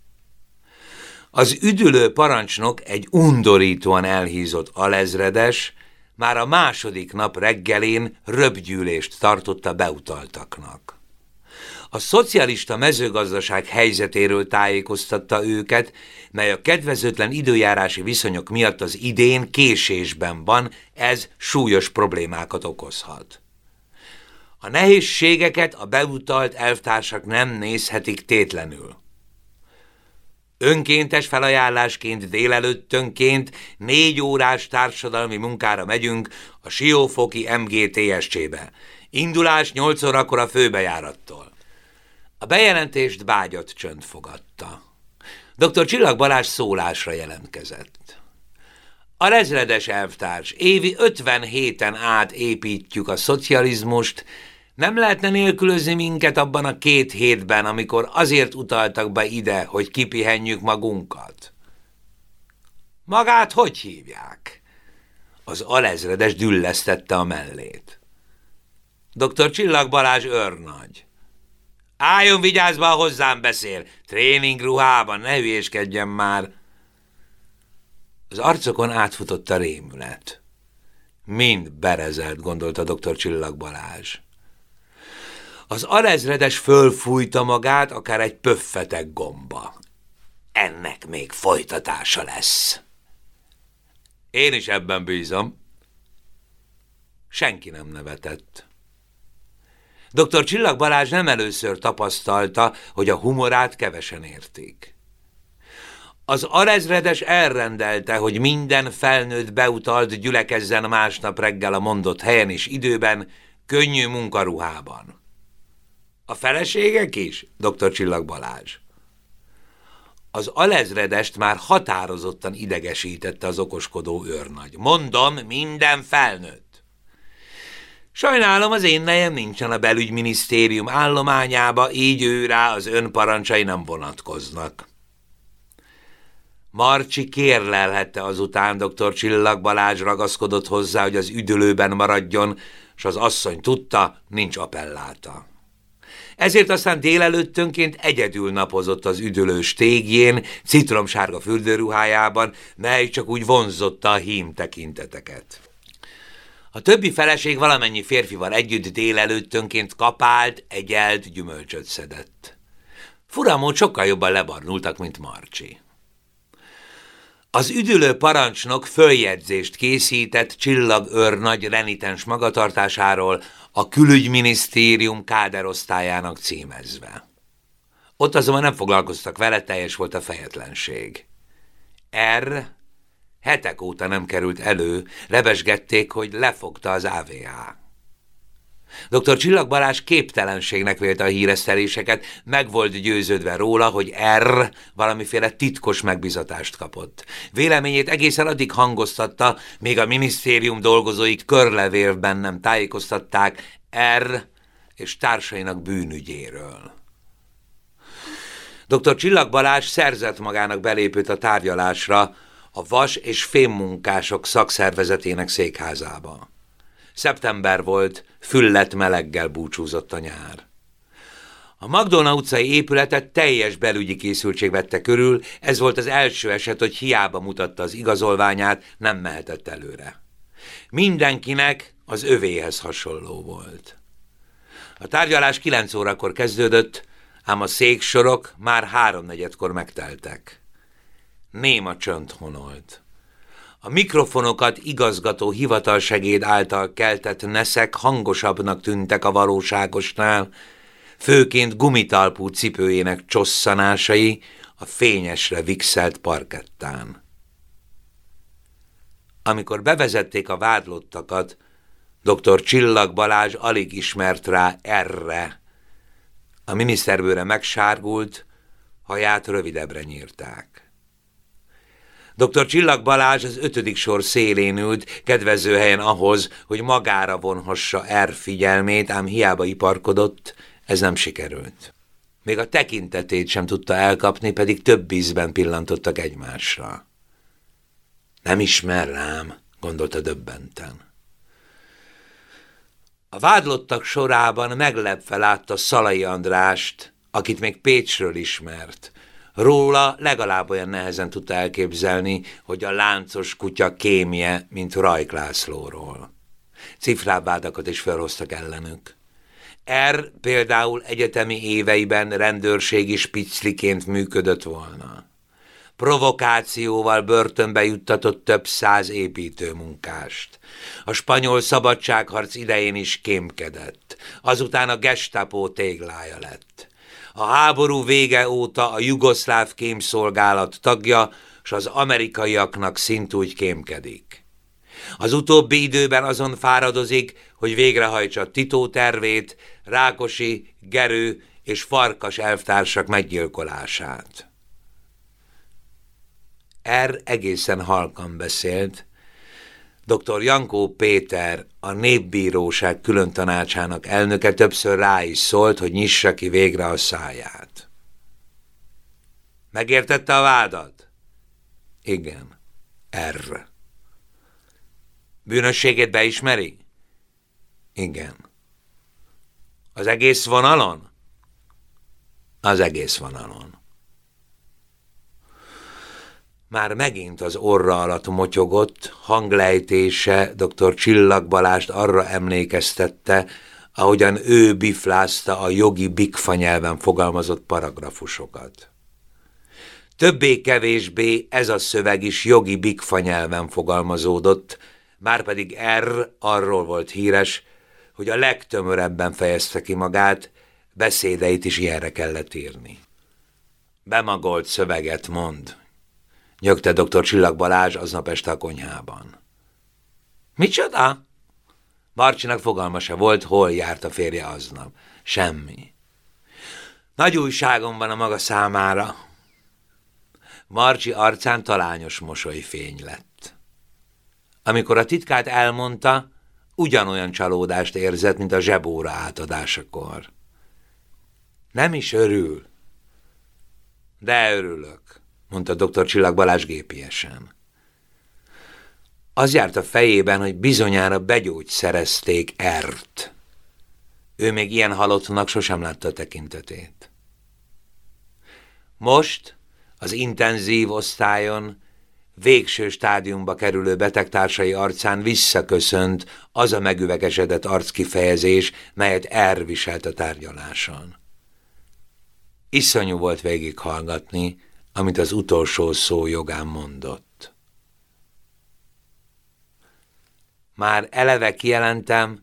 Az üdülő parancsnok egy undorítóan elhízott alezredes, már a második nap reggelén röbgyűlést tartotta beutaltaknak. A szocialista mezőgazdaság helyzetéről tájékoztatta őket, mely a kedvezőtlen időjárási viszonyok miatt az idén késésben van, ez súlyos problémákat okozhat. A nehézségeket a beutalt elvtársak nem nézhetik tétlenül. Önkéntes felajánlásként délelőttönként négy órás társadalmi munkára megyünk a Siófoki MGTSC-be. Indulás 8 órakor a főbejárattól. A bejelentést bágyott csönd fogadta. Dr. Csillag Balázs szólásra jelentkezett. A rezredes elvtárs, évi 57-en át építjük a szocializmust, Nem lehetne nélkülözni minket abban a két hétben, amikor azért utaltak be ide, hogy kipihenjük magunkat? Magát hogy hívják? Az alezredes düllesztette a mellét. Dr. Csillag Balázs őrnagy. Álljon vigyázba, ha hozzám beszél. Tréning ruhában, ne hülyéskedjen már. Az arcokon átfutott a rémület. Mind berezelt, gondolta dr. Csillag Balázs. Az alezredes fölfújta magát, akár egy pöffetek gomba. Ennek még folytatása lesz. Én is ebben bízom. Senki nem nevetett. Dr. Csillag Balázs nem először tapasztalta, hogy a humorát kevesen érték. Az arezredes elrendelte, hogy minden felnőtt beutalt gyülekezzen másnap reggel a mondott helyen és időben, könnyű munkaruhában. A feleségek is, dr. Csillag Balázs. Az alezredest már határozottan idegesítette az okoskodó őrnagy. Mondom, minden felnőtt. Sajnálom, az én nejem nincsen a belügyminisztérium állományába, így ő rá az önparancsai nem vonatkoznak. Marcsi kérlelhette azután, dr. Csillag Balázs ragaszkodott hozzá, hogy az üdülőben maradjon, és az asszony tudta, nincs appelláta. Ezért aztán délelőttönként egyedül napozott az üdülős tégjén, citromsárga fürdőruhájában, mely csak úgy vonzotta a hím tekinteteket. A többi feleség valamennyi férfival együtt délelőttönként kapált, egyelt, gyümölcsöt szedett. Furamód sokkal jobban lebarnultak, mint Marcsi. Az üdülő parancsnok följegyzést készített csillag őrnagy renitens magatartásáról a külügyminisztérium káderosztályának címezve. Ott azonban nem foglalkoztak vele, teljes volt a fejetlenség. R hetek óta nem került elő, rebesgették, hogy lefogta az AVA. Dr. Csillag Balázs képtelenségnek vélte a híreszteléseket, meg volt győződve róla, hogy R valamiféle titkos megbizatást kapott. Véleményét egészen addig hangoztatta, még a minisztérium dolgozóik körlevélben nem tájékoztatták R és társainak bűnügyéről. Dr. Csillag Balázs szerzett magának belépőt a tárgyalásra a vas- és fémmunkások szakszervezetének székházába. Szeptember volt, füllet meleggel búcsúzott a nyár. A Magdona utcai épületet teljes belügyi készültség vette körül, ez volt az első eset, hogy hiába mutatta az igazolványát, nem mehetett előre. Mindenkinek az övéhez hasonló volt. A tárgyalás kilenc órakor kezdődött, ám a széksorok már háromnegyedkor megteltek. Néma csönd honolt. A mikrofonokat igazgató hivatalsegéd által keltett neszek hangosabbnak tűntek a valóságosnál, főként gumitalpú cipőjének csosszanásai a fényesre vixelt parkettán. Amikor bevezették a vádlottakat, dr. Csillag Balázs alig ismert rá erre. A miniszterbőre megsárgult, haját rövidebbre nyírták. Dr. Csillag Balázs az ötödik sor szélén ült, kedvező helyen ahhoz, hogy magára vonhassa R figyelmét, ám hiába iparkodott, ez nem sikerült. Még a tekintetét sem tudta elkapni, pedig több ízben pillantottak egymásra. Nem ismer rám, gondolta döbbenten. A vádlottak sorában meglepve látta Szalai Andrást, akit még Pécsről ismert, Róla legalább olyan nehezen tudta elképzelni, hogy a láncos kutya kémje, mint Rajk Lászlóról. Cifrábádakat is felhoztak ellenük. Er például egyetemi éveiben rendőrségi spicliként működött volna. Provokációval börtönbe juttatott több száz építőmunkást. A spanyol szabadságharc idején is kémkedett, azután a gestapo téglája lett. A háború vége óta a jugoszláv kémszolgálat tagja, és az amerikaiaknak szintúgy kémkedik. Az utóbbi időben azon fáradozik, hogy végrehajtsa Titó tervét, Rákosi, Gerő és Farkas elvtársak meggyilkolását. Er egészen halkan beszélt, Dr. Jankó Péter, a Népbíróság külön tanácsának elnöke többször rá is szólt, hogy nyissa ki végre a száját. Megértette a vádat? Igen. R. Bűnösségét beismeri? Igen. Az egész vonalon? Az egész vonalon. Már megint az orra alatt motyogott, hanglejtése dr. Csillag Balást arra emlékeztette, ahogyan ő biflázta a jogi bikfa nyelven fogalmazott paragrafusokat. Többé-kevésbé ez a szöveg is jogi bikfa nyelven fogalmazódott, márpedig R arról volt híres, hogy a legtömörebben fejezte ki magát, beszédeit is ilyenre kellett írni. Bemagolt szöveget mond, nyögte dr. Csillag Balázs aznap este a konyhában. Micsoda? Marcsinak fogalma se volt, hol járt a férje aznap. Semmi. Nagy újságom van a maga számára. Marcsi arcán talányos mosoly fény lett. Amikor a titkát elmondta, ugyanolyan csalódást érzett, mint a zsebóra átadásakor. Nem is örül. De örülök, mondta dr. Csillag Balázs gépiesen. Az járt a fejében, hogy bizonyára begyógyszerezték Ert. Ő még ilyen halottnak sosem látta a tekintetét. Most az intenzív osztályon végső stádiumba kerülő betegtársai arcán visszaköszönt az a megüvegesedett arckifejezés, melyet elviselt a tárgyaláson. Iszonyú volt végighallgatni, amit az utolsó szó jogán mondott. Már eleve kijelentem,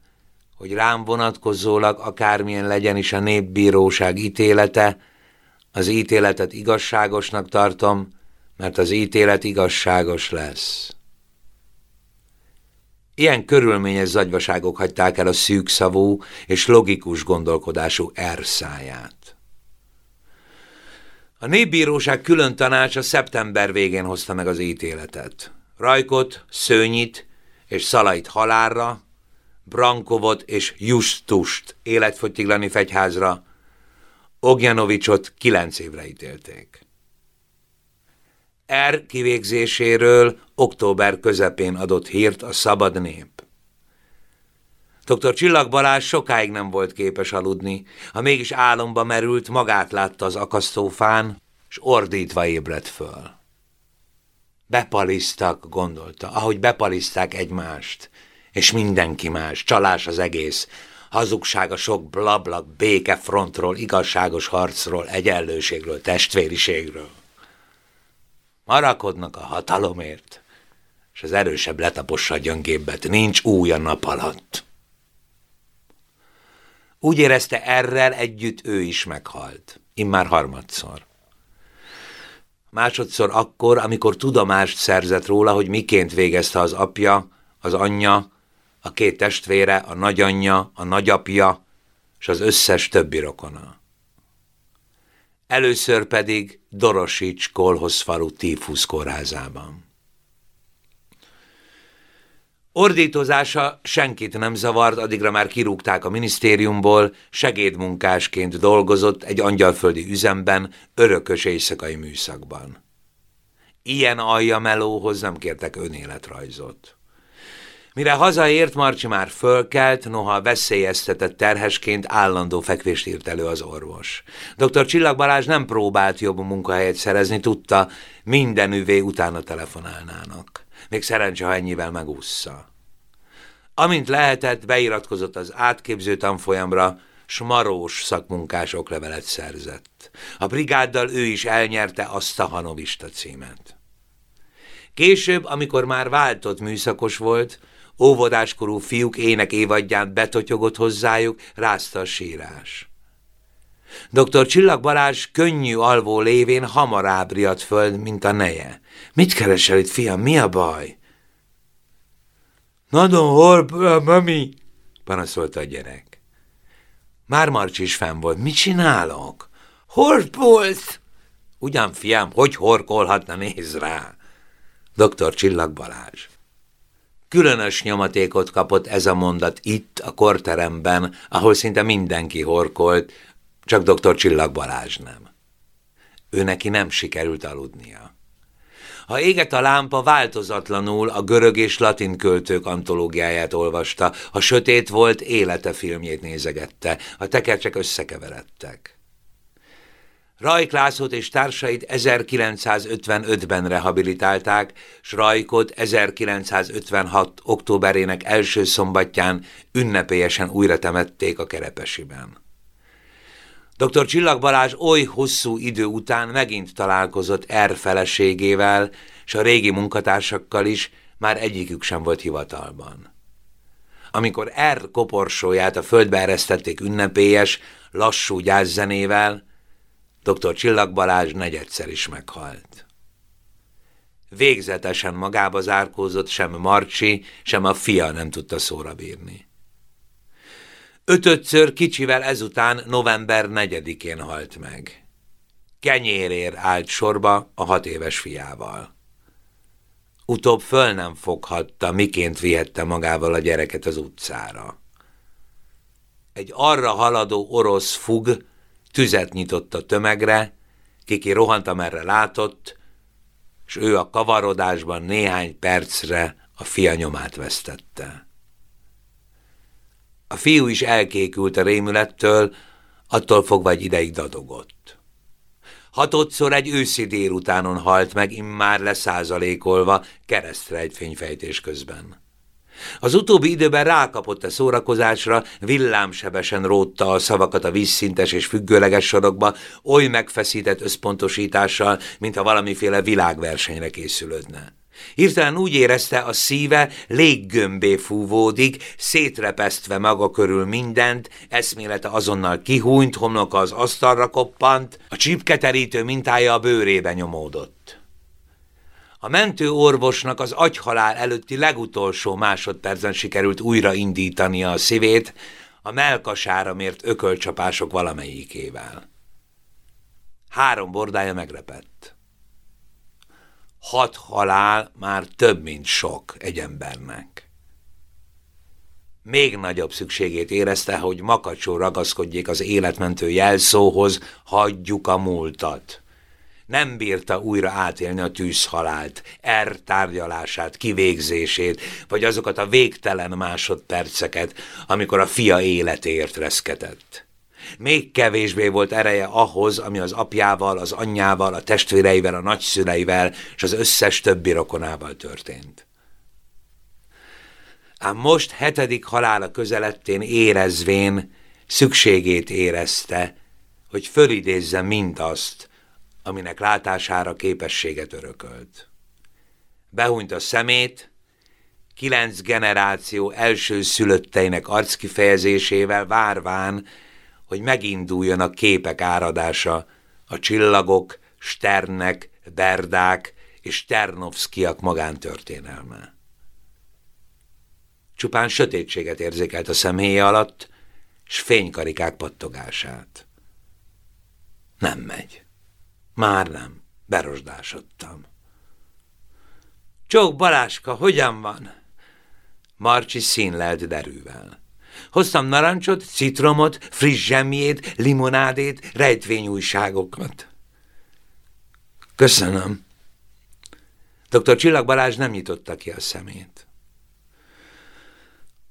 hogy rám vonatkozólag akármilyen legyen is a népbíróság ítélete, az ítéletet igazságosnak tartom, mert az ítélet igazságos lesz. Ilyen körülményes zagyvaságok hagyták el a szűkszavú és logikus gondolkodású erszáját. A népbíróság külön tanácsa szeptember végén hozta meg az ítéletet. Rajkot, Szőnyit és Szalait halálra, Brankovot és Justust életfogytiglani fegyházra, Ogjanovicsot kilenc évre ítélték. R kivégzéséről október közepén adott hírt a Szabad Nép. Dr. Csillag Balázs sokáig nem volt képes aludni, ha mégis álomba merült, magát látta az akasztófán, és ordítva ébredt föl. Bepalisztak, gondolta, ahogy bepaliszták egymást, és mindenki más, csalás az egész, hazugság a sok blablak békefrontról, igazságos harcról, egyenlőségről, testvériségről. Marakodnak a hatalomért, és az erősebb letapossa a gyöngébbet, nincs új a nap alatt. Úgy érezte errel együtt ő is meghalt, immár harmadszor. Másodszor akkor, amikor tudomást szerzett róla, hogy miként végezte az apja, az anyja, a két testvére, a nagyanyja, a nagyapja, és az összes többi rokona. Először pedig Dorosics falu tífusz kórházában. Ordítozása senkit nem zavart, addigra már kirúgták a minisztériumból, segédmunkásként dolgozott egy angyalföldi üzemben, örökös éjszakai műszakban. Ilyen alja melóhoz nem kértek önéletrajzot. Mire hazaért, Marcsi már fölkelt, noha veszélyeztetett terhesként állandó fekvést írt elő az orvos. Dr. Csillag Balázs nem próbált jobb munkahelyet szerezni, tudta, minden üvé utána telefonálnának. Még szerencse, ha ennyivel megúszza. Amint lehetett, beiratkozott az átképző tanfolyamra, smarós szakmunkás oklevelet szerzett. A brigáddal ő is elnyerte a hanovista címet. Később, amikor már váltott műszakos volt, óvodáskorú fiúk ének évadján betotyogott hozzájuk, rázta a sírás. Dr. Csillag Balázs könnyű alvó lévén hamar riadt föld, mint a neje. Mit keresel itt, fiam, mi a baj? Nagyon hol, mami, panaszolta a gyerek. Már Marcs is fenn volt. Mit csinálok? Horpolsz! Ugyan, fiam, hogy horkolhatna, néz rá. Dr. Csillag Balázs. Különös nyomatékot kapott ez a mondat itt, a korteremben, ahol szinte mindenki horkolt, csak dr. Csillag Balázs nem. Ő neki nem sikerült aludnia. Ha égett a lámpa, változatlanul a görög és latin költők antológiáját olvasta, ha sötét volt, élete filmjét nézegette, a tekercsek összekeveredtek. Rajk Lászlót és társait 1955-ben rehabilitálták, s Rajkot 1956. októberének első szombatján ünnepélyesen újra temették a Kerepesiben. Dr. Csillag Balázs oly hosszú idő után megint találkozott R feleségével, s a régi munkatársakkal is, már egyikük sem volt hivatalban. Amikor R koporsóját a földbe eresztették ünnepélyes, lassú gyászzenével, dr. Csillag Balázs negyedszer is meghalt. Végzetesen magába zárkózott, sem Marcsi, sem a fia nem tudta szóra bírni. Ötödször kicsivel ezután november 4-én halt meg. Kenyérér állt sorba a hat éves fiával. Utóbb föl nem foghatta, miként vihette magával a gyereket az utcára. Egy arra haladó orosz fug tüzet nyitott a tömegre, kiki rohant, amerre látott, és ő a kavarodásban néhány percre a fia nyomát vesztette. A fiú is elkékült a rémülettől, attól fogva egy ideig dadogott. Hatodszor egy őszi délutánon halt meg, immár leszázalékolva, keresztre egy fényfejtés közben. Az utóbbi időben rákapott a szórakozásra, villámsebesen rótta a szavakat a vízszintes és függőleges sorokba, oly megfeszített összpontosítással, mintha valamiféle világversenyre készülődne. Hirtelen úgy érezte, a szíve léggömbé fúvódik, szétrepesztve maga körül mindent, eszmélete azonnal kihúnyt, homloka az asztalra koppant, a csipketerítő mintája a bőrébe nyomódott. A mentő orvosnak az agyhalál előtti legutolsó másodpercen sikerült újraindítania a szívét, a melkasára mért ökölcsapások valamelyikével. Három bordája megrepett. Hat halál már több, mint sok egy embernek. Még nagyobb szükségét érezte, hogy makacsó ragaszkodjék az életmentő jelszóhoz, hagyjuk a múltat nem bírta újra átélni a tűzhalált, R tárgyalását, kivégzését, vagy azokat a végtelen másodperceket, amikor a fia életéért reszketett. Még kevésbé volt ereje ahhoz, ami az apjával, az anyjával, a testvéreivel, a nagyszüleivel és az összes többi rokonával történt. Ám most hetedik halála közelettén érezvén szükségét érezte, hogy fölidézze mindazt, aminek látására képességet örökölt. Behúnyt a szemét, kilenc generáció első szülötteinek arckifejezésével várván, hogy meginduljon a képek áradása, a csillagok, Sternek, Berdák és Ternovszkiak magántörténelme. Csupán sötétséget érzékelt a szemhéja alatt, s fénykarikák pattogását. Nem megy. Már nem. Berosdásodtam. Csók Baláska, hogyan van? Marcsi színlelt derűvel. Hoztam narancsot, citromot, friss zsemjét, limonádét, rejtvényújságokat. Köszönöm. Dr. Csillag Balázs nem nyitotta ki a szemét.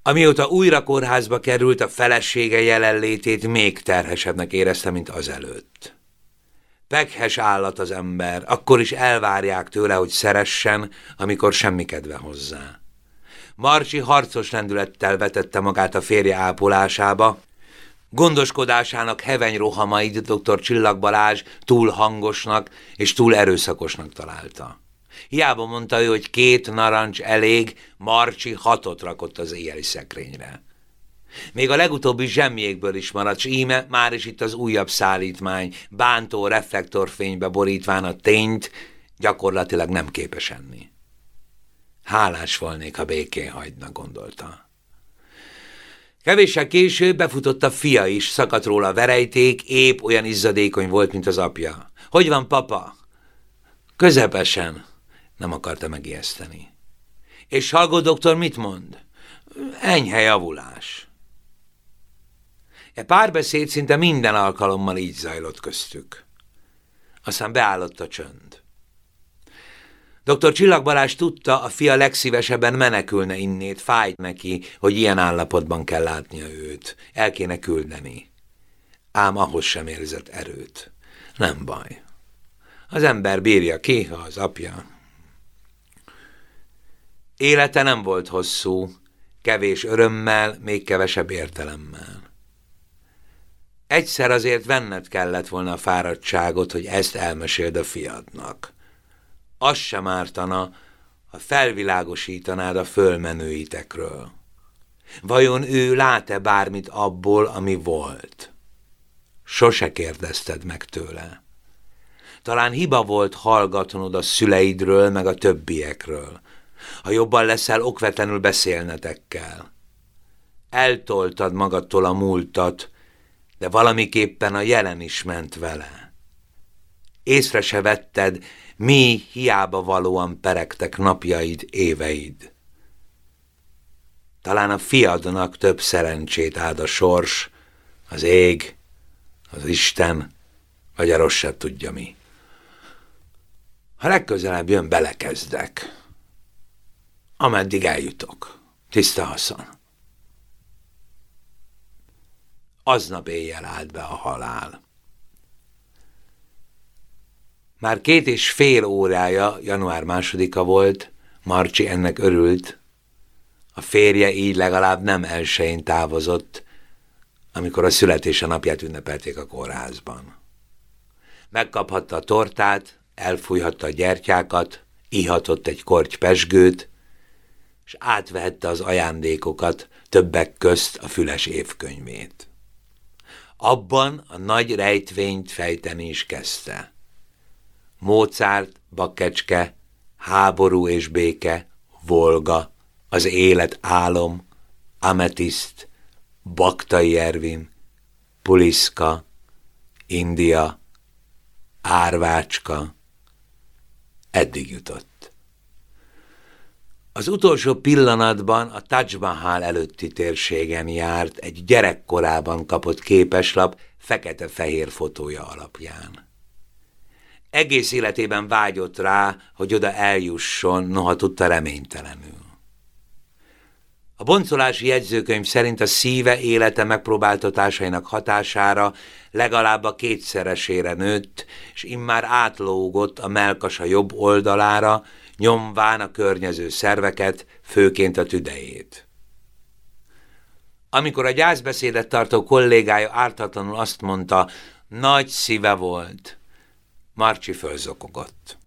Amióta újra kórházba került, a felesége jelenlétét még terhesebbnek érezte, mint azelőtt. Pekhes állat az ember, akkor is elvárják tőle, hogy szeressen, amikor semmi kedve hozzá. Marcsi harcos lendülettel vetette magát a férje ápolásába, Gondoskodásának heveny rohamait dr. Csillag Balázs túl hangosnak és túl erőszakosnak találta. Hiába mondta ő, hogy két narancs elég, Marcsi hatot rakott az éjjeli szekrényre. Még a legutóbbi zsemjékből is maradt, s íme már is itt az újabb szállítmány, bántó reflektorfénybe borítván a tényt, gyakorlatilag nem képes enni. Hálás volnék, ha békén hagyna, gondolta. Kevéssel később befutott a fia is, szakadt róla a verejték, épp olyan izzadékony volt, mint az apja. Hogy van, papa? Közepesen. Nem akarta megijeszteni. És Salgó doktor mit mond? Enyhe javulás. E párbeszéd szinte minden alkalommal így zajlott köztük. Aztán beállott a csönd. Dr. Csillag Balázs tudta, a fia legszívesebben menekülne innét, fájt neki, hogy ilyen állapotban kell látnia őt. El kéne küldeni. Ám ahhoz sem érzett erőt. Nem baj. Az ember bírja ki, ha az apja. Élete nem volt hosszú, kevés örömmel, még kevesebb értelemmel. Egyszer azért venned kellett volna a fáradtságot, hogy ezt elmeséld a fiadnak. Az sem ártana, ha felvilágosítanád a fölmenőitekről. Vajon ő lát-e bármit abból, ami volt? Sose kérdezted meg tőle. Talán hiba volt hallgatnod a szüleidről, meg a többiekről. Ha jobban leszel, okvetlenül beszélnetek kell. Eltoltad magadtól a múltat, de valamiképpen a jelen is ment vele. Észre se vetted, mi hiába valóan peregtek napjaid, éveid. Talán a fiadnak több szerencsét áld a sors, az ég, az Isten, vagy a rossz tudja mi. Ha legközelebb jön, belekezdek. Ameddig eljutok. Tiszta haszon. Aznap éjjel állt be a halál. Már két és fél órája, január másodika volt, Marcsi ennek örült. A férje így legalább nem elsőjén távozott, amikor a születése napját ünnepelték a kórházban. Megkaphatta a tortát, elfújhatta a gyertyákat, ihatott egy korty pesgőt, és átvehette az ajándékokat, többek közt a füles évkönyvét. Abban a nagy rejtvényt fejteni is kezdte. Mozart, Bakecske, Háború és béke, Volga, az élet álom, Ametiszt, Baktai Ervin, Puliszka, India, Árvácska, eddig jutott. Az utolsó pillanatban a Taj Mahal előtti térségen járt egy gyerekkorában kapott képeslap fekete-fehér fotója alapján. Egész életében vágyott rá, hogy oda eljusson, noha tudta reménytelenül. A boncolási jegyzőkönyv szerint a szíve élete megpróbáltatásainak hatására legalább a kétszeresére nőtt, és immár átlógott a melkasa jobb oldalára, nyomván a környező szerveket, főként a tüdejét. Amikor a gyászbeszédet tartó kollégája ártatlanul azt mondta, nagy szíve volt, Marcsi fölzokogott.